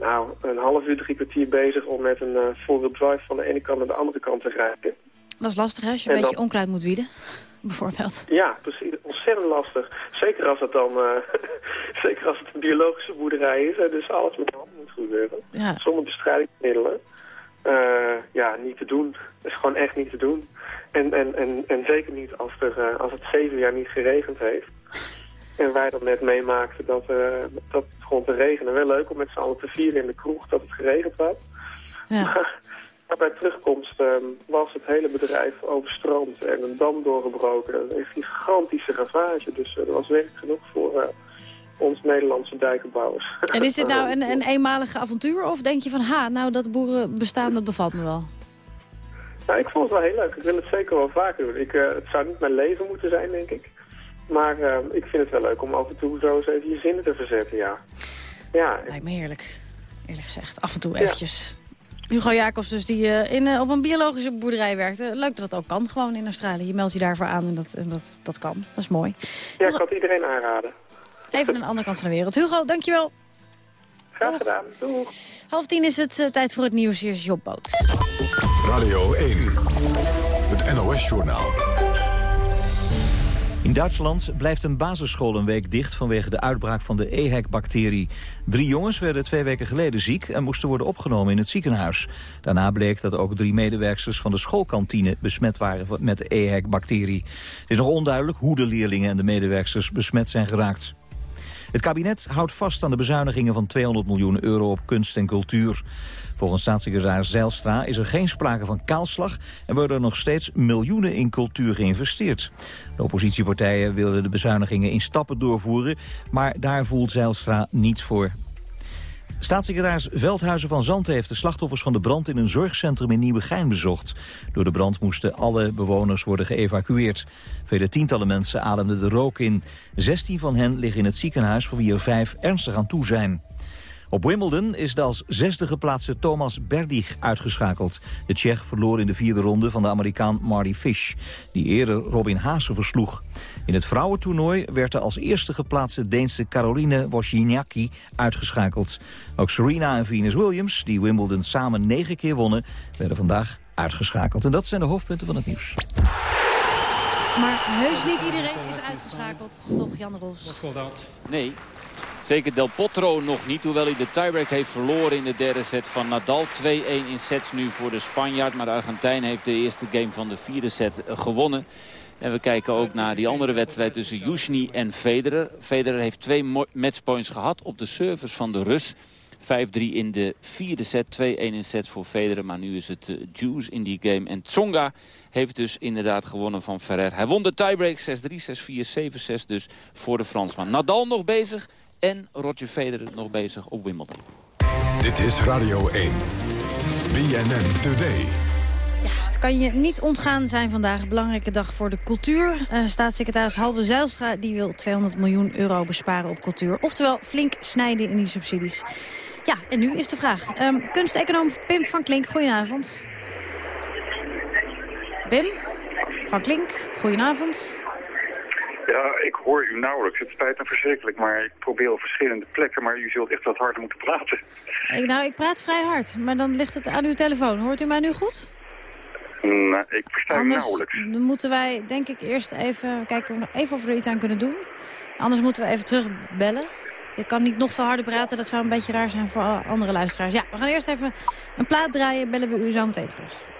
nou, een half uur, drie kwartier bezig om met een uh, four-wheel drive van de ene kant naar de andere kant te rijden. Dat is lastig hè, als je En een beetje dan- onkruid moet wieden, bijvoorbeeld. Ja, precies. Ontzettend lastig. Zeker als het dan, eh, zeker als het een biologische boerderij is. Hè, dus alles met de hand moet gebeuren. Ja. Zonder bestrijdingsmiddelen. Eh, ja, niet te doen. Dat is gewoon echt niet te doen. En, en, en, en zeker niet als, er, als het zeven jaar niet geregend heeft. En wij dan net meemaakten dat, eh, dat het begon te regenen. Wel leuk om met z'n allen te vieren in de kroeg dat het geregend had. Ja. Maar, maar bij terugkomst ehm, was het hele bedrijf overstroomd en een dam doorgebroken. Dat is een gigantische ravage. Dus eh, er was werk genoeg voor eh, ons Nederlandse dijkenbouwers. En is dit nou een, een eenmalige avontuur of denk je van, ha, nou dat boerenbestaan, dat bevalt me wel? Nou, ik vond het wel heel leuk. Ik wil het zeker wel vaker doen. Ik, het zou niet mijn leven moeten zijn, denk ik. Maar eh, ik vind het wel leuk om af en toe zo eens even je zinnen te verzetten, ja. Ja, Lijkt me heerlijk, eerlijk gezegd. Af en toe eventjes. Hugo Jacobs dus, die eh, in, eh, op een biologische boerderij werkte. Leuk dat dat ook kan, gewoon in Australië. Je meldt je daarvoor aan en dat, en dat, dat kan. Dat is mooi. ja ik kan het iedereen aanraden. Even aan de andere kant van de wereld. Hugo, dankjewel. Graag gedaan. Doeg. Half tien is het tijd voor het nieuws. Hier is Job Boot. Radio 1. Het NOS-journaal. In Duitsland blijft een basisschool een week dicht vanwege de uitbraak van de EHEC-bacterie. Drie jongens werden twee weken geleden ziek en moesten worden opgenomen in het ziekenhuis. Daarna bleek dat ook drie medewerkers van de schoolkantine besmet waren met de EHEC-bacterie. Het is nog onduidelijk hoe de leerlingen en de medewerkers besmet zijn geraakt. Het kabinet houdt vast aan de bezuinigingen van 200 miljoen euro op kunst en cultuur. Volgens staatssecretaris Zijlstra is er geen sprake van kaalslag... en worden er nog steeds miljoenen in cultuur geïnvesteerd. De oppositiepartijen willen de bezuinigingen in stappen doorvoeren... maar daar voelt Zijlstra niets voor. Staatssecretaris Veldhuizen van Zanten heeft de slachtoffers van de brand in een zorgcentrum in Nieuwegein bezocht. Door de brand moesten alle bewoners worden geëvacueerd. Vele tientallen mensen ademden de rook in. 16 van hen liggen in het ziekenhuis, voor wie er vijf ernstig aan toe zijn. Op Wimbledon is de als zesde geplaatste Thomas Berdych uitgeschakeld. De Tsjech verloor in de vierde ronde van de Amerikaan Marty Fish... die eerder Robin Haase versloeg. In het vrouwentoernooi werd de als eerste geplaatste Deense Caroline Wozniacki uitgeschakeld. Ook Serena en Venus Williams, die Wimbledon samen negen keer wonnen... werden vandaag uitgeschakeld. En dat zijn de hoofdpunten van het nieuws. Maar heus niet iedereen is uitgeschakeld. Toch, Jan Ros? Nee. Zeker Del Potro nog niet, hoewel hij de tiebreak heeft verloren in de derde set van Nadal. 2-1 in sets nu voor de Spanjaard, maar de Argentijn heeft de eerste game van de vierde set gewonnen. En we kijken ook naar die andere wedstrijd tussen Yushny en Federer. Federer heeft twee matchpoints gehad op de service van de Rus. 5-3 in de vierde set, 2-1 in sets voor Federer. Maar nu is het eh, Juice in die game. En Tsonga heeft dus inderdaad gewonnen van Ferrer. Hij won de tiebreak 6-3, 6-4, 7-6 dus voor de Fransman. Nadal nog bezig en Roger Federer nog bezig op Wimbledon. Dit is Radio 1. BNN Today. Het kan je niet ontgaan zijn vandaag. Een belangrijke dag voor de cultuur. Eh, staatssecretaris Halbe Zijlstra die wil 200 miljoen euro besparen op cultuur. Oftewel flink snijden in die subsidies. Ja, en nu is de vraag. Ehm kunsteconoom Pim van Klink, goedenavond. Pim van Klink, goedenavond. Ja, ik hoor u nauwelijks. Het spijt me verschrikkelijk, maar ik probeer op verschillende plekken, maar u zult echt wat harder moeten praten. Ik, nou, ik praat vrij hard, maar dan ligt het aan uw telefoon. Hoort u mij nu goed? Nou, ik versta u nauwelijks. dan moeten wij, denk ik, eerst even kijken of we nog even of we er iets aan kunnen doen. Anders moeten we even terugbellen. Ik kan niet nog veel harder praten, dat zou een beetje raar zijn voor andere luisteraars. Ja, we gaan eerst even een plaat draaien, bellen we u zo meteen terug.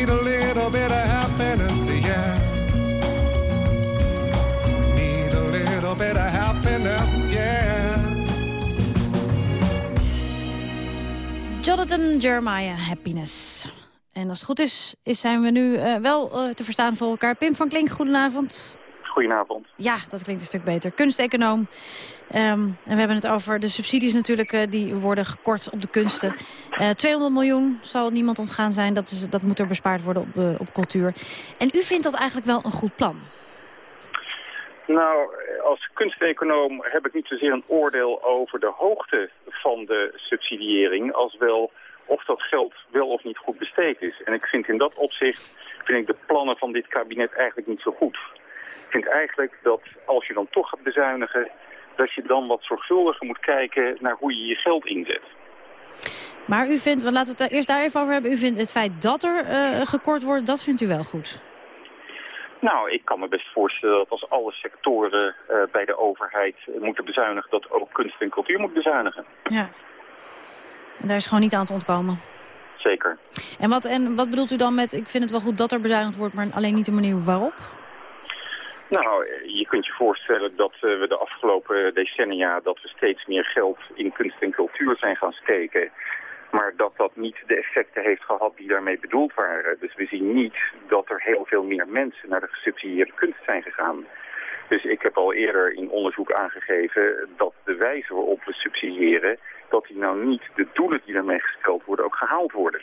Need a little bit of happiness, yeah. Need a little bit of happiness, yeah. Jonathan Jeremiah, Happiness. En als het goed is, zijn we nu eh, wel eh, te verstaan voor elkaar. Pim van Klink, goedenavond. Goedenavond. Ja, dat klinkt een stuk beter. Kunsteconoom. Ehm, en we hebben het over de subsidies natuurlijk, eh, die worden gekort op de kunsten. Eh 200 miljoen zal niemand ontgaan zijn, dat, is, dat moet er bespaard worden op, eh, op cultuur. En u vindt dat eigenlijk wel een goed plan? Nou, als kunsteconoom heb ik niet zozeer een oordeel over de hoogte van de subsidiëring, als wel of dat geld wel of niet goed besteed is. En ik vind in dat opzicht vind ik de plannen van dit kabinet eigenlijk niet zo goed. Ik vind eigenlijk dat als je dan toch gaat bezuinigen, dat je dan wat zorgvuldiger moet kijken naar hoe je je geld inzet. Maar u vindt, want laten we het eerst daar even over hebben. U vindt het feit dat er eh, gekort wordt, dat vindt u wel goed? Nou, ik kan me best voorstellen dat als alle sectoren eh, bij de overheid moeten bezuinigen, dat ook kunst en cultuur moet bezuinigen. Ja. En daar is gewoon niet aan te ontkomen. Zeker. En wat, en wat bedoelt u dan met, ik vind het wel goed dat er bezuinigd wordt, maar alleen niet de manier waarop? Nou, eh, je kunt je voorstellen dat eh, we de afgelopen decennia dat we steeds meer geld in kunst en cultuur zijn gaan steken. Maar dat dat niet de effecten heeft gehad die daarmee bedoeld waren. Dus we zien niet dat er heel veel meer mensen naar de gesubsidieerde kunst zijn gegaan. Dus ik heb al eerder in onderzoek aangegeven dat de wijze waarop we subsidiëren, dat die nou niet de doelen die daarmee gesteld worden ook gehaald worden.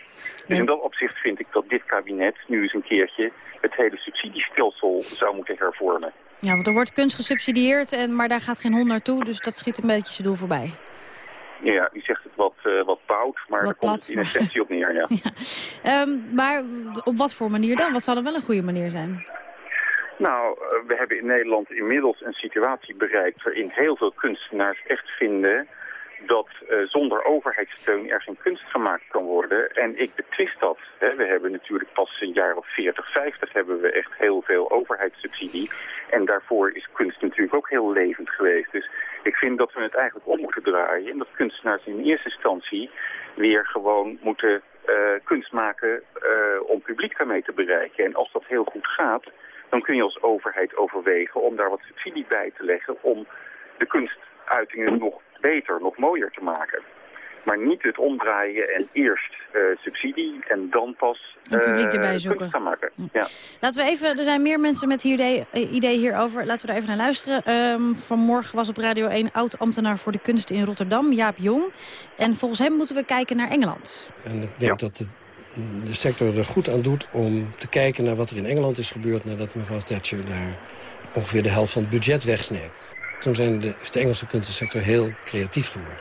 Dus in dat opzicht vind ik dat dit kabinet nu eens een keertje het hele subsidiestelsel zou moeten hervormen. Ja, want er wordt kunst gesubsidieerd, en, maar daar gaat geen hond naartoe, dus dat schiet een beetje zijn doel voorbij. Ja, u zegt het wat, eh, wat bout, maar daar komt het in essentie op neer, ja. Ehm, maar op wat voor manier dan? Wat zou dan wel een goede manier zijn? Nou, eh, we hebben in Nederland inmiddels een situatie bereikt waarin heel veel kunstenaars echt vinden dat eh, zonder overheidssteun er geen kunst gemaakt kan worden. En ik betwist dat. Hè. We hebben natuurlijk pas een jaar of 40, 50 hebben we echt heel veel overheidssubsidie. En daarvoor is kunst natuurlijk ook heel levend geweest. Dus ik vind dat we het eigenlijk om moeten draaien. En dat kunstenaars in eerste instantie weer gewoon moeten eh, kunst maken om publiek daarmee te bereiken. En als dat heel goed gaat, dan kun je als overheid overwegen om daar wat subsidie bij te leggen om de kunstuitingen nog beter, nog mooier te maken. Maar niet het omdraaien en eerst eh, subsidie en dan pas Een publiek erbij eh, zoeken. kunst gaan maken. Ja. Laten we even, er zijn meer mensen met idee, eh, idee hierover. Laten we daar even naar luisteren. Ehm, vanmorgen was op Radio 1 oud-ambtenaar voor de kunst in Rotterdam, Jaap Jong. En volgens hem moeten we kijken naar Engeland. En ik denk dat de, de sector er goed aan doet om te kijken naar wat er in Engeland is gebeurd... nadat mevrouw Thatcher daar ongeveer de helft van het budget wegsneed. Toen zijn de, is de Engelse kunstensector heel creatief geworden.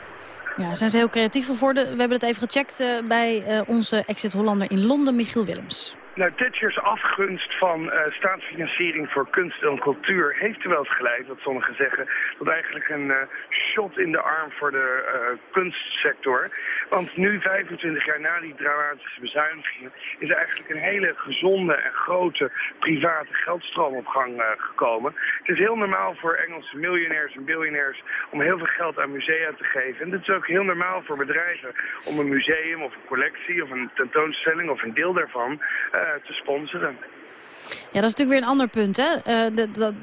Ja, zijn ze heel creatief geworden. We hebben het even gecheckt eh, bij eh, onze Exit Hollander in Londen, Michiel Willems. Nou, Thatchers afgunst van eh, staatsfinanciering voor kunst en cultuur heeft er wel eens geleid, wat sommigen zeggen. Dat eigenlijk een eh, shot in de arm voor de eh, kunstsector. Want nu, 25 jaar na die dramatische bezuinigingen, is er eigenlijk een hele gezonde en grote private geldstroom op gang gekomen. Het is heel normaal voor Engelse miljonairs en biljonairs om heel veel geld aan musea te geven. En het is ook heel normaal voor bedrijven om een museum of een collectie of een tentoonstelling of een deel daarvan te sponsoren. Ja, dat is natuurlijk weer een ander punt, hè? Eh, de, dat-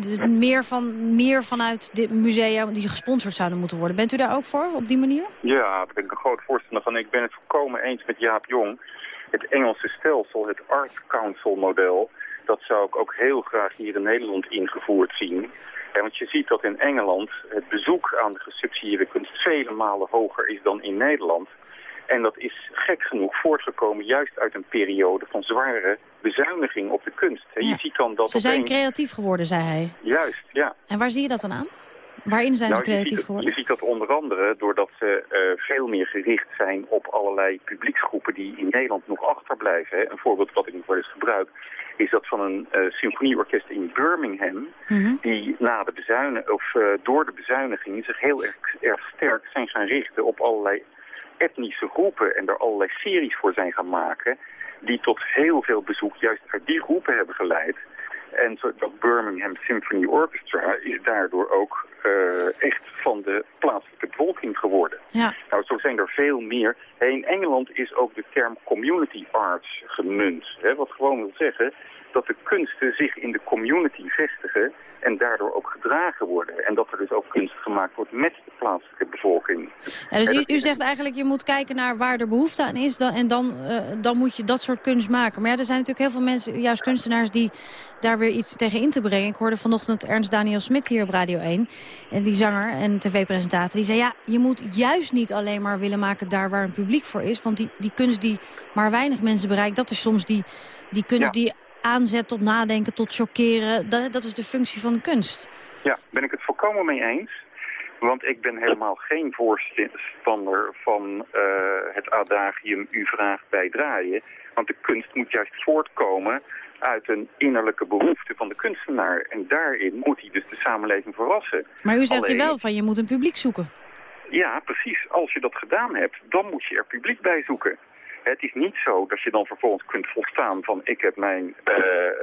de- meer, van, meer vanuit dit museum die gesponsord zouden moeten worden. Bent u daar ook voor, op die manier? Ja, daar ben ik een groot voorstander van. Ik ben het volkomen eens met Jaap Jong. Het Engelse stelsel, het Art Council model, dat zou ik ook heel graag hier in Nederland ingevoerd zien. Ja, want je ziet dat in Engeland het bezoek aan de gesubsidieerde kunst vele malen hoger is dan in Nederland. En dat is gek genoeg voortgekomen juist uit een periode van zware bezuiniging op de kunst. En Je ziet dan dat Ze zijn creatief geworden, zei hij. Juist, ja. En waar zie je dat dan aan? Waarin zijn ze Nou, creatief geworden? Je ziet dat onder andere doordat ze eh, veel meer gericht zijn op allerlei publieksgroepen die in Nederland nog achterblijven. Hè. Een voorbeeld wat ik nog wel eens gebruik is dat van een eh, symfonieorkest in Birmingham, die na de bezuinigen of eh, door de bezuinigingen zich heel erg, erg sterk zijn gaan richten op allerlei etnische groepen en er allerlei series voor zijn gaan maken die tot heel veel bezoek juist uit die groepen hebben geleid. En dat Birmingham Symphony Orchestra is daardoor ook eh, echt van de plaatselijke bevolking geworden. Ja. Nou, zo zijn er veel meer. In Engeland is ook de term community arts gemunt. Hè, wat gewoon wil zeggen dat de kunsten zich in de community vestigen en daardoor ook gedragen worden. En dat er dus ook kunst gemaakt wordt met de plaatselijke bevolking. Ja, dus u, zegt eigenlijk, je moet kijken naar waar er behoefte aan is... Dan, en dan, eh, dan moet je dat soort kunst maken. Maar ja, er zijn natuurlijk heel veel mensen, juist kunstenaars... die daar weer iets tegen in te brengen. Ik hoorde vanochtend Ernst Daniel Smit hier op Radio 1. En die zanger en tv-presentator, die zei... ja, je moet juist niet alleen maar willen maken daar waar een publiek voor is. Want die, die kunst die maar weinig mensen bereikt... dat is soms die, die kunst Ja. die aanzet tot nadenken, tot chockeren. Dat, dat is de functie van de kunst. Ja, ben ik het volkomen mee eens. Want ik ben helemaal geen voorstander van eh, het adagium u vraagt bij draaien. Want de kunst moet juist voortkomen uit een innerlijke behoefte van de kunstenaar. En daarin moet hij dus de samenleving verrassen. Maar u zegt Alleen- wel van, je moet een publiek zoeken. Ja, precies. Als je dat gedaan hebt, dan moet je er publiek bij zoeken. Het is niet zo dat je dan vervolgens kunt volstaan van ik heb mijn, eh,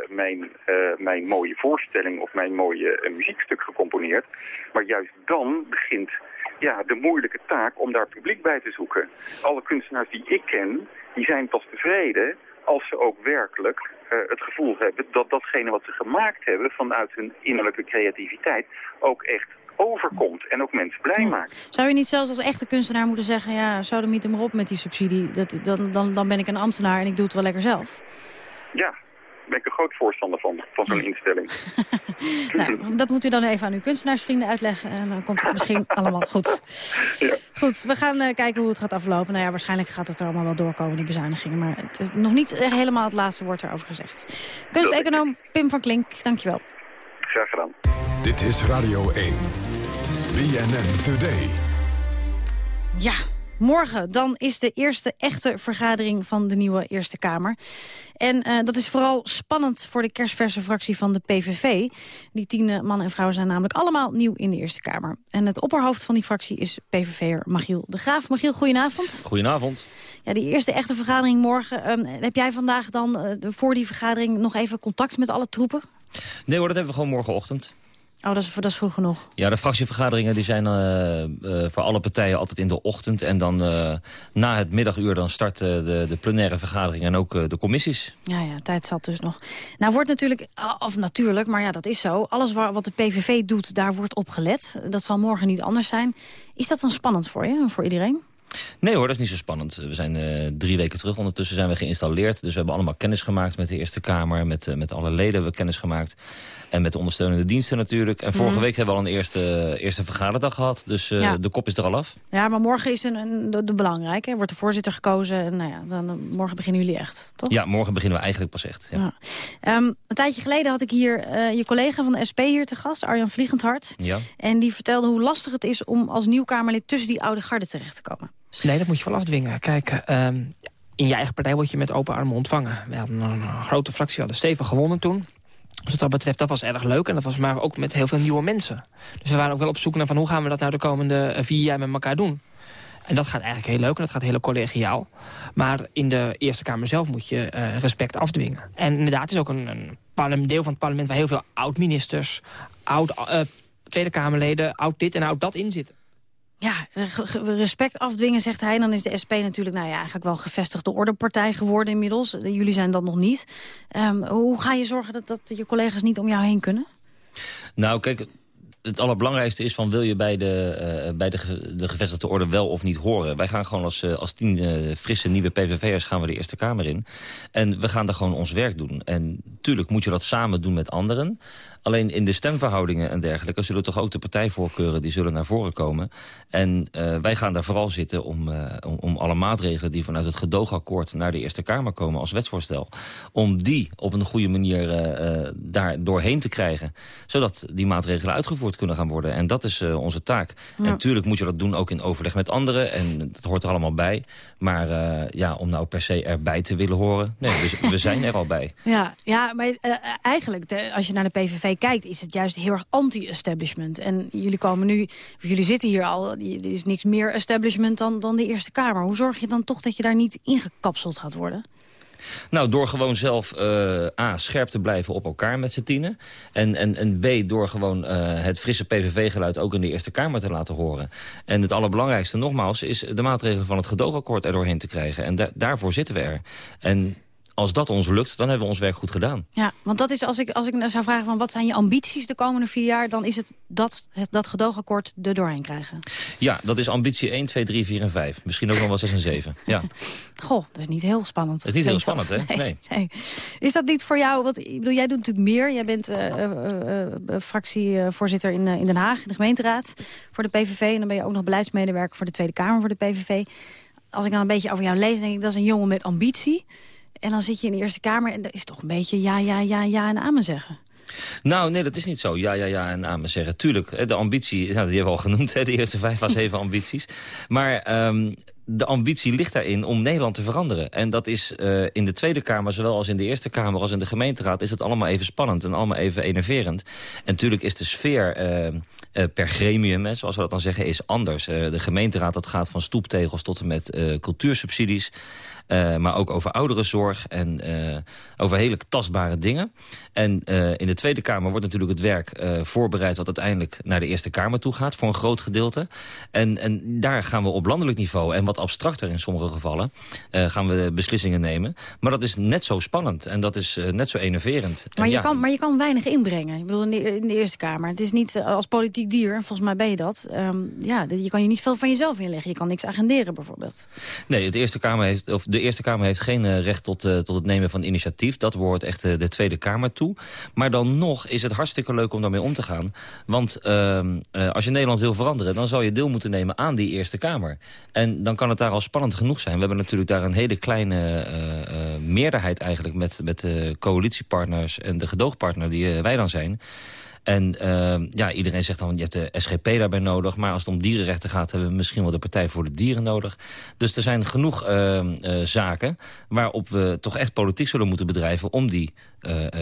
mijn, eh, mijn mooie voorstelling of mijn mooie eh, muziekstuk gecomponeerd. Maar juist dan begint ja, de moeilijke taak om daar publiek bij te zoeken. Alle kunstenaars die ik ken, die zijn pas tevreden als ze ook werkelijk het gevoel hebben dat datgene wat ze gemaakt hebben vanuit hun innerlijke creativiteit ook echt overkomt en ook mensen blij maakt. Zou je niet zelfs als echte kunstenaar moeten zeggen... ja, zou de hem op met die subsidie. Dat, dan, dan, dan ben ik een ambtenaar en ik doe het wel lekker zelf. Ja, daar ben ik een groot voorstander van, van zo'n instelling. Nou, dat moet u dan even aan uw kunstenaarsvrienden uitleggen. En dan komt het misschien allemaal goed. Goed, we gaan eh, kijken hoe het gaat aflopen. Nou ja, waarschijnlijk gaat het er allemaal wel doorkomen, die bezuinigingen. Maar het is nog niet eh, helemaal het laatste woord erover gezegd. Kunsteconoom Pim van Klink, dankjewel. Graag gedaan. Dit is Radio 1. BNN Today. Ja, morgen dan is de eerste echte vergadering van de nieuwe Eerste Kamer. En eh, dat is vooral spannend voor de kerstverse fractie van de PVV. Die tien eh, mannen en vrouwen zijn namelijk allemaal nieuw in de Eerste Kamer. En het opperhoofd van die fractie is PVV'er Magiel de Graaf. Magiel, goedenavond. Goedenavond. Ja, die eerste echte vergadering morgen. ehm, heb jij vandaag dan eh, voor die vergadering nog even contact met alle troepen? Nee hoor, dat hebben we gewoon morgenochtend. Oh, dat is, dat is vroeg genoeg. Ja, de fractievergaderingen die zijn eh, eh, voor alle partijen altijd in de ochtend. En dan eh, na het middaguur dan starten de, de plenaire vergadering en ook de commissies. Ja, ja, tijd zat dus nog. Nou wordt natuurlijk, of natuurlijk, maar ja, dat is zo. Alles wat de PVV doet, daar wordt op gelet. Dat zal morgen niet anders zijn. Is dat dan spannend voor je, voor iedereen? Nee hoor, dat is niet zo spannend. We zijn drie weken terug. Ondertussen zijn we geïnstalleerd. Dus we hebben allemaal kennis gemaakt met de Eerste Kamer. Met, met alle leden hebben we kennis gemaakt. En met de ondersteunende diensten natuurlijk. En vorige week hebben we al een eerste, eerste vergaderdag gehad. Dus eh, Ja. de kop is er al af. Ja, maar morgen is een, een, de, de belangrijke. Er wordt de voorzitter gekozen. En nou ja, dan, morgen beginnen jullie echt, toch? Ja, morgen beginnen we eigenlijk pas echt. Ja. Ja. Ehm, een tijdje geleden had ik hier eh, je collega van de SP hier te gast, Arjan Vliegendhart. Ja. En die vertelde hoe lastig het is om als nieuw Kamerlid tussen die oude garde terecht te komen. Nee, dat moet je wel afdwingen. Kijk, ehm, in je eigen partij word je met open armen ontvangen. We hadden een, een grote fractie, we hadden stevig gewonnen toen. Dus wat dat betreft, dat was erg leuk. En dat was maar ook met heel veel nieuwe mensen. Dus we waren ook wel op zoek naar van hoe gaan we dat nou de komende eh, vier jaar met elkaar doen. En dat gaat eigenlijk heel leuk en dat gaat heel collegiaal. Maar in de Eerste Kamer zelf moet je eh, respect afdwingen. En inderdaad, het is ook een, een deel van het parlement... waar heel veel oud-ministers, oud, eh, Tweede Kamerleden... oud dit en oud dat in zitten. Ja, eh, respect afdwingen, zegt hij. Dan is de SP natuurlijk nou ja, eigenlijk wel een gevestigde ordepartij geworden inmiddels. Eh, Jullie zijn dat nog niet. Ehm, hoe ga je zorgen dat, dat je collega's niet om jou heen kunnen? Nou, kijk, het allerbelangrijkste is van wil je bij de, eh, bij de, de gevestigde orde wel of niet horen. Wij gaan gewoon als, als tien eh, frisse nieuwe PVV'ers gaan we de Eerste Kamer in. En we gaan daar gewoon ons werk doen. En tuurlijk moet je dat samen doen met anderen. Alleen in de stemverhoudingen en dergelijke zullen toch ook de partijvoorkeuren die zullen naar voren komen. En eh, wij gaan daar vooral zitten om, eh, om, om alle maatregelen die vanuit het gedoogakkoord naar de Eerste Kamer komen als wetsvoorstel. Om die op een goede manier eh, daar doorheen te krijgen. Zodat die maatregelen uitgevoerd kunnen gaan worden. En dat is onze taak. Ja. En natuurlijk moet je dat doen ook in overleg met anderen. En dat hoort er allemaal bij. Maar ja, om nou per se erbij te willen horen. Nee, we, we zijn er al bij. Ja, ja maar eigenlijk, de- als je naar de PVV kijkt... is het juist heel erg anti-establishment. En jullie komen nu, jullie zitten hier al... er is niks meer establishment dan, dan de Eerste Kamer. Hoe zorg je dan toch dat je daar niet ingekapseld gaat worden? Nou, door gewoon zelf eh, A, scherp te blijven op elkaar met z'n tienen. En, en, en B, door gewoon eh, het frisse PVV-geluid ook in de Eerste Kamer te laten horen. En het allerbelangrijkste nogmaals is de maatregelen van het gedoogakkoord er doorheen te krijgen. En da- daarvoor zitten we er. En als dat ons lukt, dan hebben we ons werk goed gedaan. Ja, want dat is als ik, als ik nou zou vragen van wat zijn je ambities de komende vier jaar... dan is het dat, het, dat gedoogakkoord er doorheen krijgen. Ja, dat is ambitie 1, 2, 3, 4 en 5. Misschien ook nog wel 6 en 7. Ja. Goh, dat is niet heel spannend. Het is niet heel spannend, hè? Nee. Nee. Is dat niet voor jou, want ik bedoel, jij doet natuurlijk meer. Jij bent eh, eh, eh, fractievoorzitter in, in Den Haag, in de gemeenteraad voor de PVV. En dan ben je ook nog beleidsmedewerker voor de Tweede Kamer voor de PVV. Als ik dan een beetje over jou lees, denk ik, dat is een jongen met ambitie. En dan zit je in de Eerste Kamer en dat is toch een beetje ja, ja, ja, ja en amen zeggen. Nou, nee, dat is niet zo. Ja, ja, ja en amen zeggen. Tuurlijk, de ambitie, nou, die hebben we al genoemd, hè, de eerste vijf à zeven ambities. Maar ehm, de ambitie ligt daarin om Nederland te veranderen. En dat is eh, in de Tweede Kamer, zowel als in de Eerste Kamer als in de gemeenteraad... is het allemaal even spannend en allemaal even enerverend. En natuurlijk is de sfeer eh, eh, per gremium, hè, zoals we dat dan zeggen, is anders. De gemeenteraad dat gaat van stoeptegels tot en met cultuursubsidies. Eh, maar ook over ouderenzorg en eh, over hele tastbare dingen. En eh, in de Tweede Kamer wordt natuurlijk het werk voorbereid... wat uiteindelijk naar de Eerste Kamer toe gaat, voor een groot gedeelte. En, en daar gaan we op landelijk niveau, en wat abstracter in sommige gevallen... gaan we beslissingen nemen. Maar dat is net zo spannend en dat is net zo enerverend. Maar En je, ja, kan, maar je kan weinig inbrengen. Ik bedoel, in de, in de Eerste Kamer. Het is niet als politiek dier, volgens mij ben je dat. ehm, ja, je kan je niet veel van jezelf inleggen. Je kan niks agenderen bijvoorbeeld. Nee, het Eerste Kamer heeft, of de Eerste Kamer heeft geen eh, recht tot, eh, tot het nemen van initiatief. Dat behoort echt eh, de Tweede Kamer toe. Maar dan nog is het hartstikke leuk om daarmee om te gaan. Want ehm, eh, als je Nederland wil veranderen... dan zal je deel moeten nemen aan die Eerste Kamer. En dan kan het daar al spannend genoeg zijn. We hebben natuurlijk daar een hele kleine meerderheid eigenlijk... met, met de coalitiepartners en de gedoogpartner die wij dan zijn... En ehm, ja, iedereen zegt dan, je hebt de SGP daarbij nodig. Maar als het om dierenrechten gaat, hebben we misschien wel de Partij voor de Dieren nodig. Dus er zijn genoeg ehm, eh, zaken waarop we toch echt politiek zullen moeten bedrijven... om die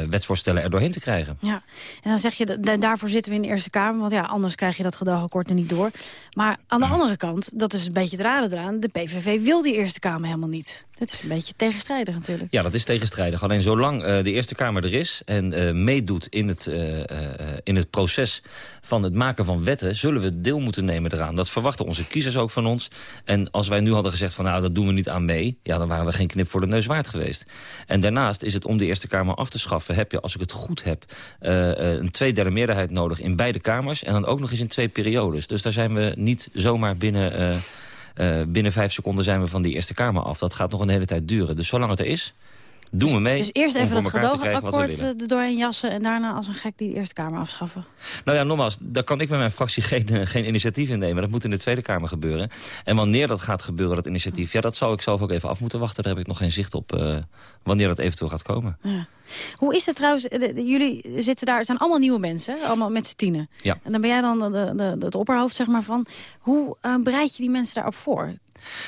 wetsvoorstellen er doorheen te krijgen. Ja, en dan zeg je, da- da- daarvoor zitten we in de Eerste Kamer. Want ja, anders krijg je dat gedoogakkoord er niet door. Maar aan de andere kant, dat is een beetje het rare eraan... de PVV wil die Eerste Kamer helemaal niet. Dat is een beetje tegenstrijdig natuurlijk. Ja, dat is tegenstrijdig. Alleen zolang eh, de Eerste Kamer er is en eh, meedoet in het, eh, eh, in het proces van het maken van wetten... zullen we deel moeten nemen eraan. Dat verwachten onze kiezers ook van ons. En als wij nu hadden gezegd van nou, dat doen we niet aan mee... ja, dan waren we geen knip voor de neus waard geweest. En daarnaast is het om de Eerste Kamer af te schaffen... heb je, als ik het goed heb, eh, eh, een tweederde meerderheid nodig in beide kamers... en dan ook nog eens in twee periodes. Dus daar zijn we niet zomaar binnen... eh, binnen vijf seconden zijn we van die Eerste Kamer af. Dat gaat nog een hele tijd duren. Dus zolang het er is, doen we mee. Dus eerst even dat gedoogakkoord eh, er doorheen jassen... en daarna als een gek die Eerste Kamer afschaffen. Nou ja, nogmaals, daar kan ik met mijn fractie geen, geen initiatief in nemen. Dat moet in de Tweede Kamer gebeuren. En wanneer dat gaat gebeuren, dat initiatief... ja, dat zou ik zelf ook even af moeten wachten. Daar heb ik nog geen zicht op eh, wanneer dat eventueel gaat komen. Ja. Hoe is het trouwens? de- de- jullie zitten daar, het zijn allemaal nieuwe mensen, hè? allemaal met z'n tienen. Ja. En dan ben jij dan de- het opperhoofd zeg maar, van. Hoe eh, bereid je die mensen daarop voor?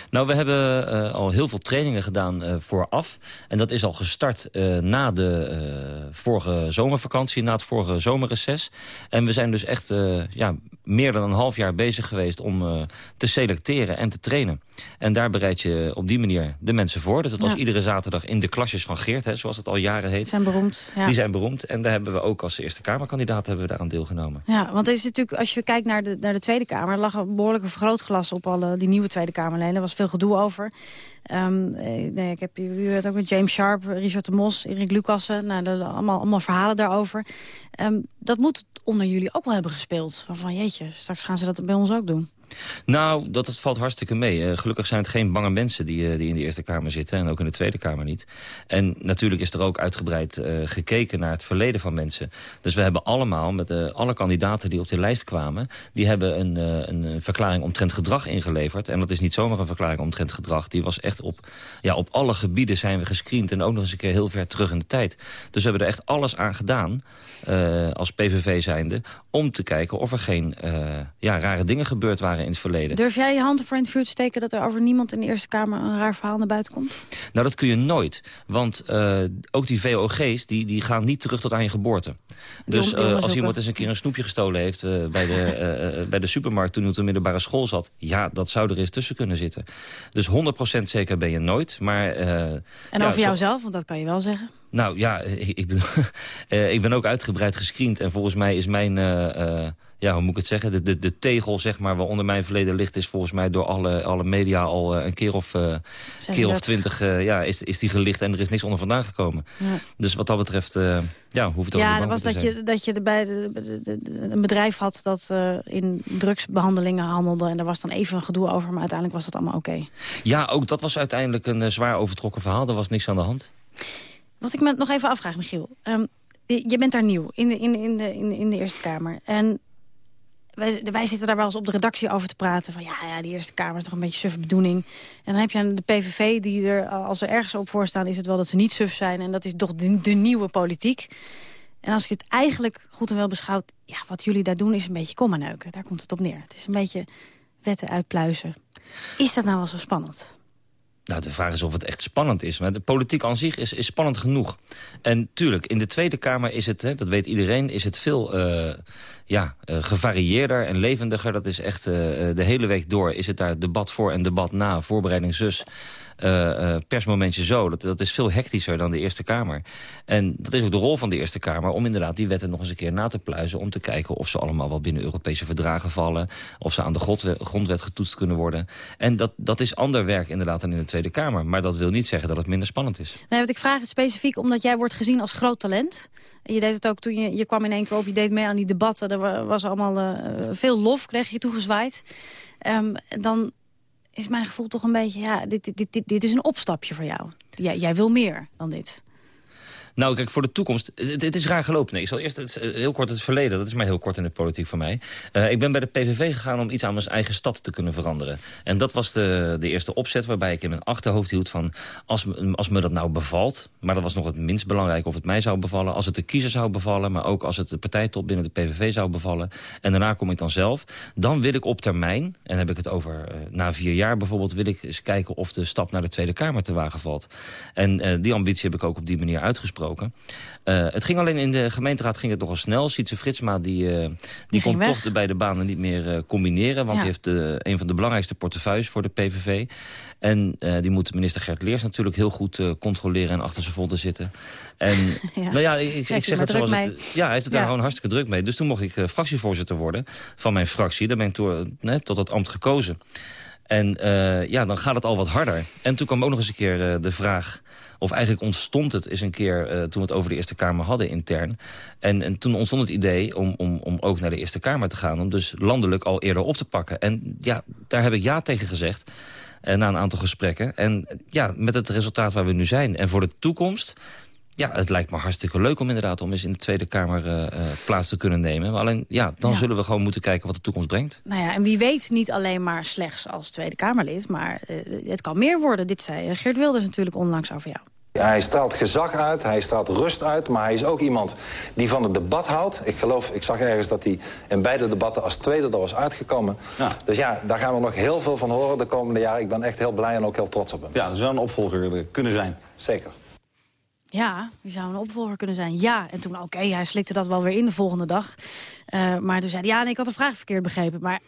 Nou, we hebben eh, al heel veel trainingen gedaan eh, vooraf. En dat is al gestart eh, na de vorige zomervakantie, na het vorige zomerreces. En we zijn dus echt ja, meer dan een half jaar bezig geweest om te selecteren en te trainen. En daar bereid je op die manier de mensen voor. Dus dat was Ja. iedere zaterdag in de klasjes van Geert, hè, zoals het al jaren heet. Zijn beroemd. Ja. Die zijn beroemd. En daar hebben we ook als Eerste Kamerkandidaat hebben we daaraan deelgenomen. Ja, want er is natuurlijk, als je kijkt naar de, naar de Tweede Kamer... er lag een behoorlijke vergrootglas op alle die nieuwe Tweede Er was veel gedoe over. Ehm, eh, nee, ik heb u het ook met James Sharp, Richard de Mos, Erik Lucassen. Nou, allemaal, allemaal verhalen daarover. Ehm, dat moet onder jullie ook wel hebben gespeeld. Van jeetje, straks gaan ze dat bij ons ook doen. Nou, dat valt hartstikke mee. Eh, gelukkig zijn het geen bange mensen die, eh, die in de Eerste Kamer zitten... en ook in de Tweede Kamer niet. En natuurlijk is er ook uitgebreid eh, gekeken naar het verleden van mensen. Dus we hebben allemaal, met alle kandidaten die op de lijst kwamen... die hebben een, een verklaring omtrent gedrag ingeleverd. En dat is niet zomaar een verklaring omtrent gedrag. Die was echt op, ja, op alle gebieden zijn we gescreend... en ook nog eens een keer heel ver terug in de tijd. Dus we hebben er echt alles aan gedaan, als PVV zijnde... om te kijken of er geen ja, rare dingen gebeurd waren in het verleden. Durf jij je hand ervoor in het vuur te steken... dat er over niemand in de Eerste Kamer een raar verhaal naar buiten komt? Nou, dat kun je nooit. Want eh, ook die VOG's, die, die gaan niet terug tot aan je geboorte. Dus eh, als iemand eens een keer een snoepje gestolen heeft... eh, bij, de, bij de supermarkt toen hij op de middelbare school zat... ja, dat zou er eens tussen kunnen zitten. Dus 100% zeker ben je nooit. Maar, En over jouzelf, want dat kan je wel zeggen. Nou ja, ik, ik ben, ik ben ook uitgebreid gescreend. En volgens mij is mijn, ja, hoe moet ik het zeggen... De, de, de tegel, zeg maar, waaronder mijn verleden ligt... is volgens mij door alle, alle media al eh, een keer of, eh, keer of twintig... eh, ja, is, is die gelicht en er is niks onder vandaan gekomen. Ja. Dus wat dat betreft, eh ja, hoeft het ook Ja, bang was dat zijn. je, dat je erbij de, de- een bedrijf had dat in drugsbehandelingen handelde. En daar was dan even een gedoe over, maar uiteindelijk was dat allemaal oké. Ja, ook dat was uiteindelijk een zwaar overtrokken verhaal. Er was niks aan de hand. Wat ik me nog even afvraag, Michiel. Ehm, je bent daar nieuw in de, in, de- in, de, in, de, in de Eerste Kamer. En wij, wij zitten daar wel eens op de redactie over te praten. Van ja, ja, die Eerste Kamer is toch een beetje suffe bedoeling. En dan heb je aan de PVV, die er, als er ergens op voor staan... is het wel dat ze niet suf zijn. En dat is toch de, nieuwe politiek. En als je het eigenlijk goed en wel beschouwt... ja, wat jullie daar doen is een beetje komenneuken. Daar komt het op neer. Het is een beetje wetten uitpluizen. Is dat nou wel zo spannend? Nou, de vraag is of het echt spannend is. Maar de politiek aan zich is, is spannend genoeg. En tuurlijk, in de Tweede Kamer is het, hè, dat weet iedereen... is het veel eh, ja, eh, gevarieerder en levendiger. Dat is echt eh, de hele week door is het daar debat voor en debat na. Voorbereiding zus. Eh, eh, persmomentje zo. Dat, dat is veel hectischer dan de Eerste Kamer. En dat is ook de rol van de Eerste Kamer... om inderdaad die wetten nog eens een keer na te pluizen... om te kijken of ze allemaal wel binnen Europese verdragen vallen... of ze aan de grondwet, getoetst kunnen worden. En dat, dat is ander werk inderdaad dan in de Tweede Kamer. Maar dat wil niet zeggen dat het minder spannend is. Nee, want ik vraag het specifiek omdat jij wordt gezien als groot talent. En je deed het ook toen je, je kwam in één keer op, je deed mee aan die debatten. Er wa- was allemaal eh, veel lof, kreeg je toegezwaaid. Ehm, dan is mijn gevoel toch een beetje, ja, dit, dit, dit, dit, is een opstapje voor jou. Jij, jij wil meer dan dit. Nou, kijk, voor de toekomst... Het, is raar gelopen. Nee, ik zal eerst het, eh, heel kort het verleden. Dat is maar heel kort in de politiek voor mij. Eh, ik ben bij de PVV gegaan om iets aan mijn eigen stad te kunnen veranderen. En dat was de, de eerste opzet waarbij ik in mijn achterhoofd hield van... Als, als me dat nou bevalt, maar dat was nog het minst belangrijk of het mij zou bevallen... als het de kiezer zou bevallen, maar ook als het de partijtop binnen de PVV zou bevallen... en daarna kom ik dan zelf, dan wil ik op termijn... en heb ik het over eh, na vier jaar bijvoorbeeld... wil ik eens kijken of de stap naar de Tweede Kamer te wagen valt. En die ambitie heb ik ook op die manier uitgesproken. Eh, het ging alleen in de gemeenteraad ging het nogal snel. Sietse Fritsma die, eh, die, kon weg. toch de beide banen niet meer eh, combineren. Want Ja. die heeft de, een van de belangrijkste portefeuilles voor de PVV. En die moet minister Gert Leers natuurlijk heel goed controleren... en achter zijn vonden zitten. En Ja. nou ja, ik, ik, zeg het zoals het... Ja, hij heeft het daar Ja. gewoon hartstikke druk mee. Dus toen mocht ik fractievoorzitter worden van mijn fractie. Daar ben ik eh, tot dat ambt gekozen. En ja, dan gaat het al wat harder. En toen kwam ook nog eens een keer de vraag... of eigenlijk ontstond het eens een keer... eh, toen we het over de Eerste Kamer hadden intern. En, en toen ontstond het idee om, om, om ook naar de Eerste Kamer te gaan... om dus landelijk al eerder op te pakken. En ja, daar heb ik ja tegen gezegd. eh, na een aantal gesprekken. En ja, met het resultaat waar we nu zijn. En voor de toekomst... Ja, het lijkt me hartstikke leuk om inderdaad om eens in de Tweede Kamer eh, eh, plaats te kunnen nemen. Maar alleen, ja, dan Ja. zullen we gewoon moeten kijken wat de toekomst brengt. Nou ja, en wie weet niet alleen maar slechts als Tweede Kamerlid... maar eh, het kan meer worden. Dit zei Geert Wilders natuurlijk onlangs over jou. Hij straalt gezag uit, hij straalt rust uit, maar hij is ook iemand die van het debat houdt. Ik geloof, ik zag ergens dat hij in beide debatten als tweede er was uitgekomen. Dus ja, daar gaan we nog heel veel van horen de komende jaren. Ik ben echt heel blij en ook heel trots op hem. Ja, dat zou een opvolger kunnen zijn. Zeker. Ja, die zou een opvolger kunnen zijn. Ja, en toen, oké, hij slikte dat wel weer in de volgende dag. Eh, maar toen zei hij, ja, nee, ik had de vraag verkeerd begrepen. Maar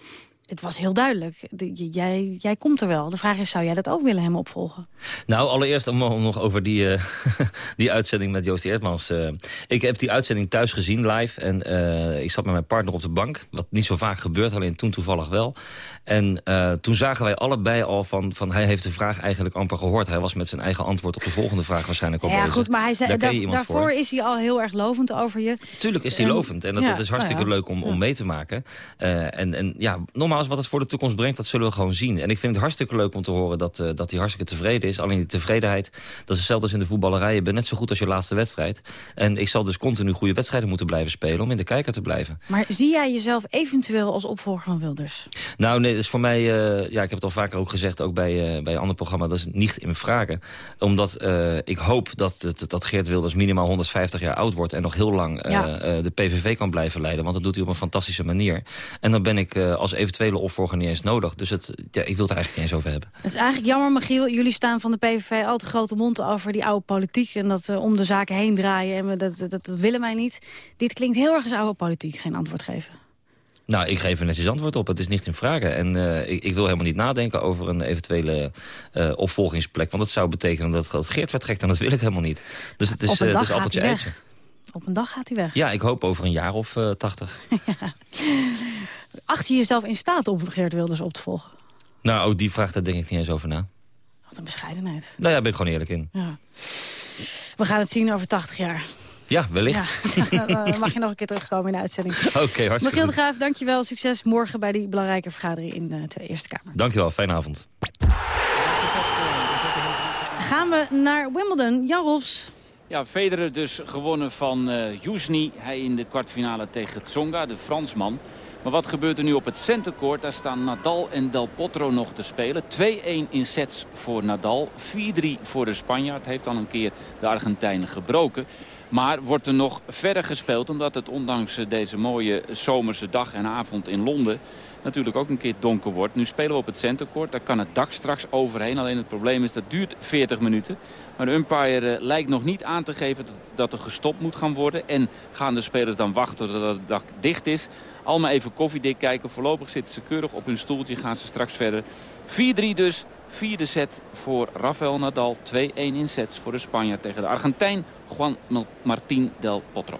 het was heel duidelijk. De- jij, jij komt er wel. De vraag is, zou jij dat ook willen hem opvolgen? Nou, allereerst om, om nog over die, eh, die uitzending met Joost Eertmans. eh. ik heb die uitzending thuis gezien live. En eh, ik zat met mijn partner op de bank. Wat niet zo vaak gebeurt, alleen toen toevallig wel. En toen zagen wij allebei al van, van... hij heeft de vraag eigenlijk amper gehoord. Hij was met zijn eigen antwoord op de volgende vraag waarschijnlijk al ja, bezig. goed, maar hij zei, Daar daar- daarvoor voor. is hij al heel erg lovend over je. Tuurlijk is hij En- lovend. En dat, ja, dat is hartstikke nou ja. leuk om, om mee te maken. En, en ja, wat het voor de toekomst brengt, dat zullen we gewoon zien. En ik vind het hartstikke leuk om te horen dat, eh, dat hij hartstikke tevreden is. Alleen die tevredenheid, dat is hetzelfde als in de voetballerij. Je bent net zo goed als je laatste wedstrijd. En ik zal dus continu goede wedstrijden moeten blijven spelen om in de kijker te blijven. Maar zie jij jezelf eventueel als opvolger van Wilders? Nou, nee, dat is voor mij... eh, ja, ik heb het al vaker ook gezegd, ook bij, eh, bij een ander programma... dat is niet in vragen. Omdat ik hoop dat, dat, dat Geert Wilders minimaal 150 jaar oud wordt... en nog heel lang Ja. de PVV kan blijven leiden. Want dat doet hij op een fantastische manier. En dan ben ik als eventuele opvolger niet eens nodig. Dus het, ja, ik wil het er eigenlijk niet eens over hebben. Het is eigenlijk jammer, Michiel. Jullie staan van de PVV al te grote mond over die oude politiek... en dat eh, om de zaken heen draaien. En we, dat, dat, dat willen wij niet. Dit klinkt heel erg als oude politiek, geen antwoord geven. Nou, ik geef er netjes antwoord op. Het is niet in vragen. En eh, ik, ik wil helemaal niet nadenken over een eventuele eh, opvolgingsplek. Want dat zou betekenen dat, dat Geert vertrekt. En dat wil ik helemaal niet. Dus het is, Op een dag het is appeltje eitje. weg. Op een dag gaat hij weg. Ja, ik hoop over een jaar of eh, tachtig. Acht je jezelf in staat om Geert Wilders op te volgen? Nou, ook die vraag, daar denk ik niet eens over na. Wat een bescheidenheid. Nou ja, ben ik gewoon eerlijk in. Ja. We gaan het zien over 80 jaar. Ja, wellicht. Ja, dan mag je nog een keer terugkomen in de uitzending. Oké, hartstikke Michiel de. Graaf, dankjewel. Succes morgen bij die belangrijke vergadering in de Tweede Eerste Kamer. Dankjewel, fijne avond. Gaan we naar Wimbledon. Jan Rolfs. Ja, Federer dus gewonnen van eh Jusni. Hij in de kwartfinale tegen Tsonga, de Fransman. Maar wat gebeurt er nu op het centercourt? Daar staan Nadal en Del Potro nog te spelen. 2-1 in sets voor Nadal. 4-3 voor de Spanjaard. Heeft al een keer de Argentijn gebroken. Maar wordt er nog verder gespeeld omdat het ondanks eh, deze mooie zomerse dag en avond in Londen natuurlijk ook een keer donker wordt. Nu spelen we op het centercourt. Daar kan het dak straks overheen. Alleen het probleem is dat duurt 40 minuten. Maar de umpire eh, lijkt nog niet aan te geven dat, er gestopt moet gaan worden. En gaan de spelers dan wachten totdat het dak dicht is. Allemaal even koffiedik kijken. Voorlopig zitten ze keurig op hun stoeltje. Gaan ze straks verder 4-3 dus. Vierde set voor Rafael Nadal. 2-1 in sets voor de Spanjaard tegen de Argentijn Juan Martín del Potro.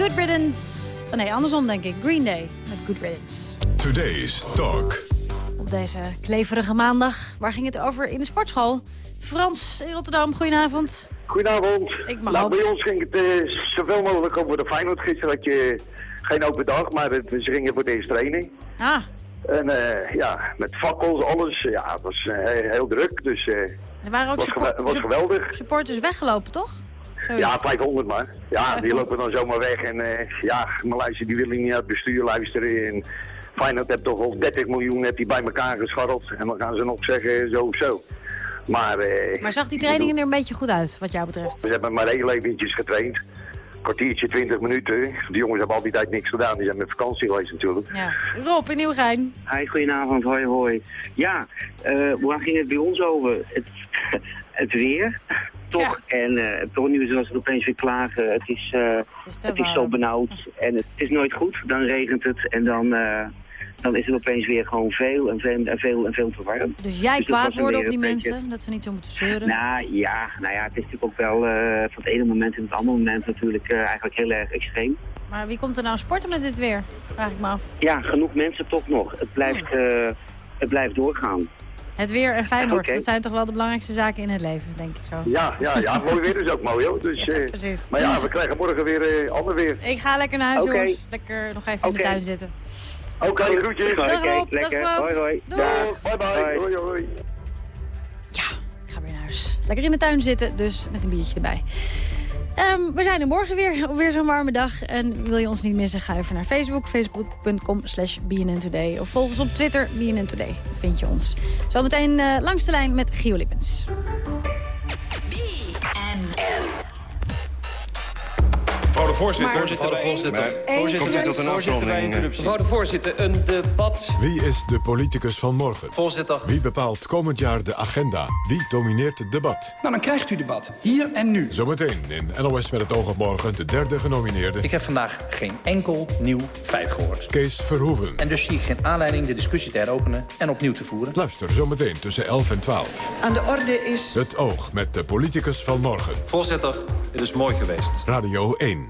Good Riddance. Oh nee, andersom denk ik. Green Day met Good Riddance. Today's Talk. Op deze kleverige maandag. Waar ging het over in de sportschool? Frans in Rotterdam, goedenavond. Goedenavond. Ik mag nou, bij ons ging het eh, zoveel mogelijk over de Feyenoord. Gisteren had je geen open dag, maar het, ze gingen voor deze training. Ah, En eh, ja, met fakkels, alles. Ja, het was eh, heel druk, dus eh er waren ook was, geweldig. supporters weggelopen, toch? Zoiets. Ja, 500 maar. Ja, die lopen dan zomaar weg. En eh, ja, Maleisië die willen niet naar het bestuur luisteren. En Feyenoord heeft toch wel 30 miljoen heeft die bij elkaar gescharreld. En dan gaan ze nog zeggen zo of zo. Maar, eh, Maar zag die trainingen er een beetje goed uit, wat jou betreft? Ze hebben maar heel eventjes getraind. Kwartiertje, 20 minuten. Die jongens hebben al die tijd niks gedaan. Die zijn met vakantie geweest natuurlijk. Ja. Rob in Nieuwegein. Hi, goedenavond, hoi hoi. Ja, eh waar ging het bij ons over? Het, het weer, toch? En eh toch nu zoals het opeens weer klagen. Het is, eh, het is zo benauwd en het is nooit goed. Dan regent het en dan, eh, dan is het opeens weer gewoon veel en veel en veel, en veel te warm. Dus jij dat kwaad was worden op die mensen, beetje- dat ze niet zo moeten zeuren? Nou ja, nou ja, het is natuurlijk ook wel eh, van het ene moment in het andere moment natuurlijk eh, eigenlijk heel erg extreem. Maar wie komt er nou sporten met dit weer? Vraag ik me af. Ja, genoeg mensen toch nog. Het blijft, eh, het blijft doorgaan. Het weer en Feyenoord, Oké. dat zijn toch wel de belangrijkste zaken in het leven, denk ik zo. Ja, ja, ja. Mooi weer is ook mooi hoor. Dus, eh, precies. Maar ja, we krijgen morgen weer eh, ander weer. Ik ga lekker naar huis, jongens. Lekker nog even in de tuin zitten. Oké, groetjes. Dag Rob, dag Frans. Doei. Bye bye. Hoi hoi. Ik ga weer naar huis. Lekker in de tuin zitten, dus met een biertje erbij. Ehm, we zijn er morgen weer, weer zo'n warme dag. En wil je ons niet missen, ga even naar Facebook. Facebook.com slash BNN. Of volg ons op Twitter, BNN Today. Daar vind je ons. Zometeen eh, langs de lijn met Gio Lippens. Mevrouw de voorzitter. Mevrouw de voorzitter. Maar- Voorzitter, komt u tot een afronding? Mevrouw de voorzitter, een debat. Wie is de politicus van morgen? Voorzitter. Wie bepaalt komend jaar de agenda? Wie domineert het debat? Nou, dan krijgt u debat. Hier en nu. Zometeen in NOS met het oog op morgen de derde genomineerde... Ik heb vandaag geen enkel nieuw feit gehoord. Kees Verhoeven. En dus zie ik geen aanleiding de discussie te heropenen en opnieuw te voeren. Luister zometeen tussen 11 en 12. Aan de orde is... Het oog met de politicus van morgen. Voorzitter, het is mooi geweest. Radio 1.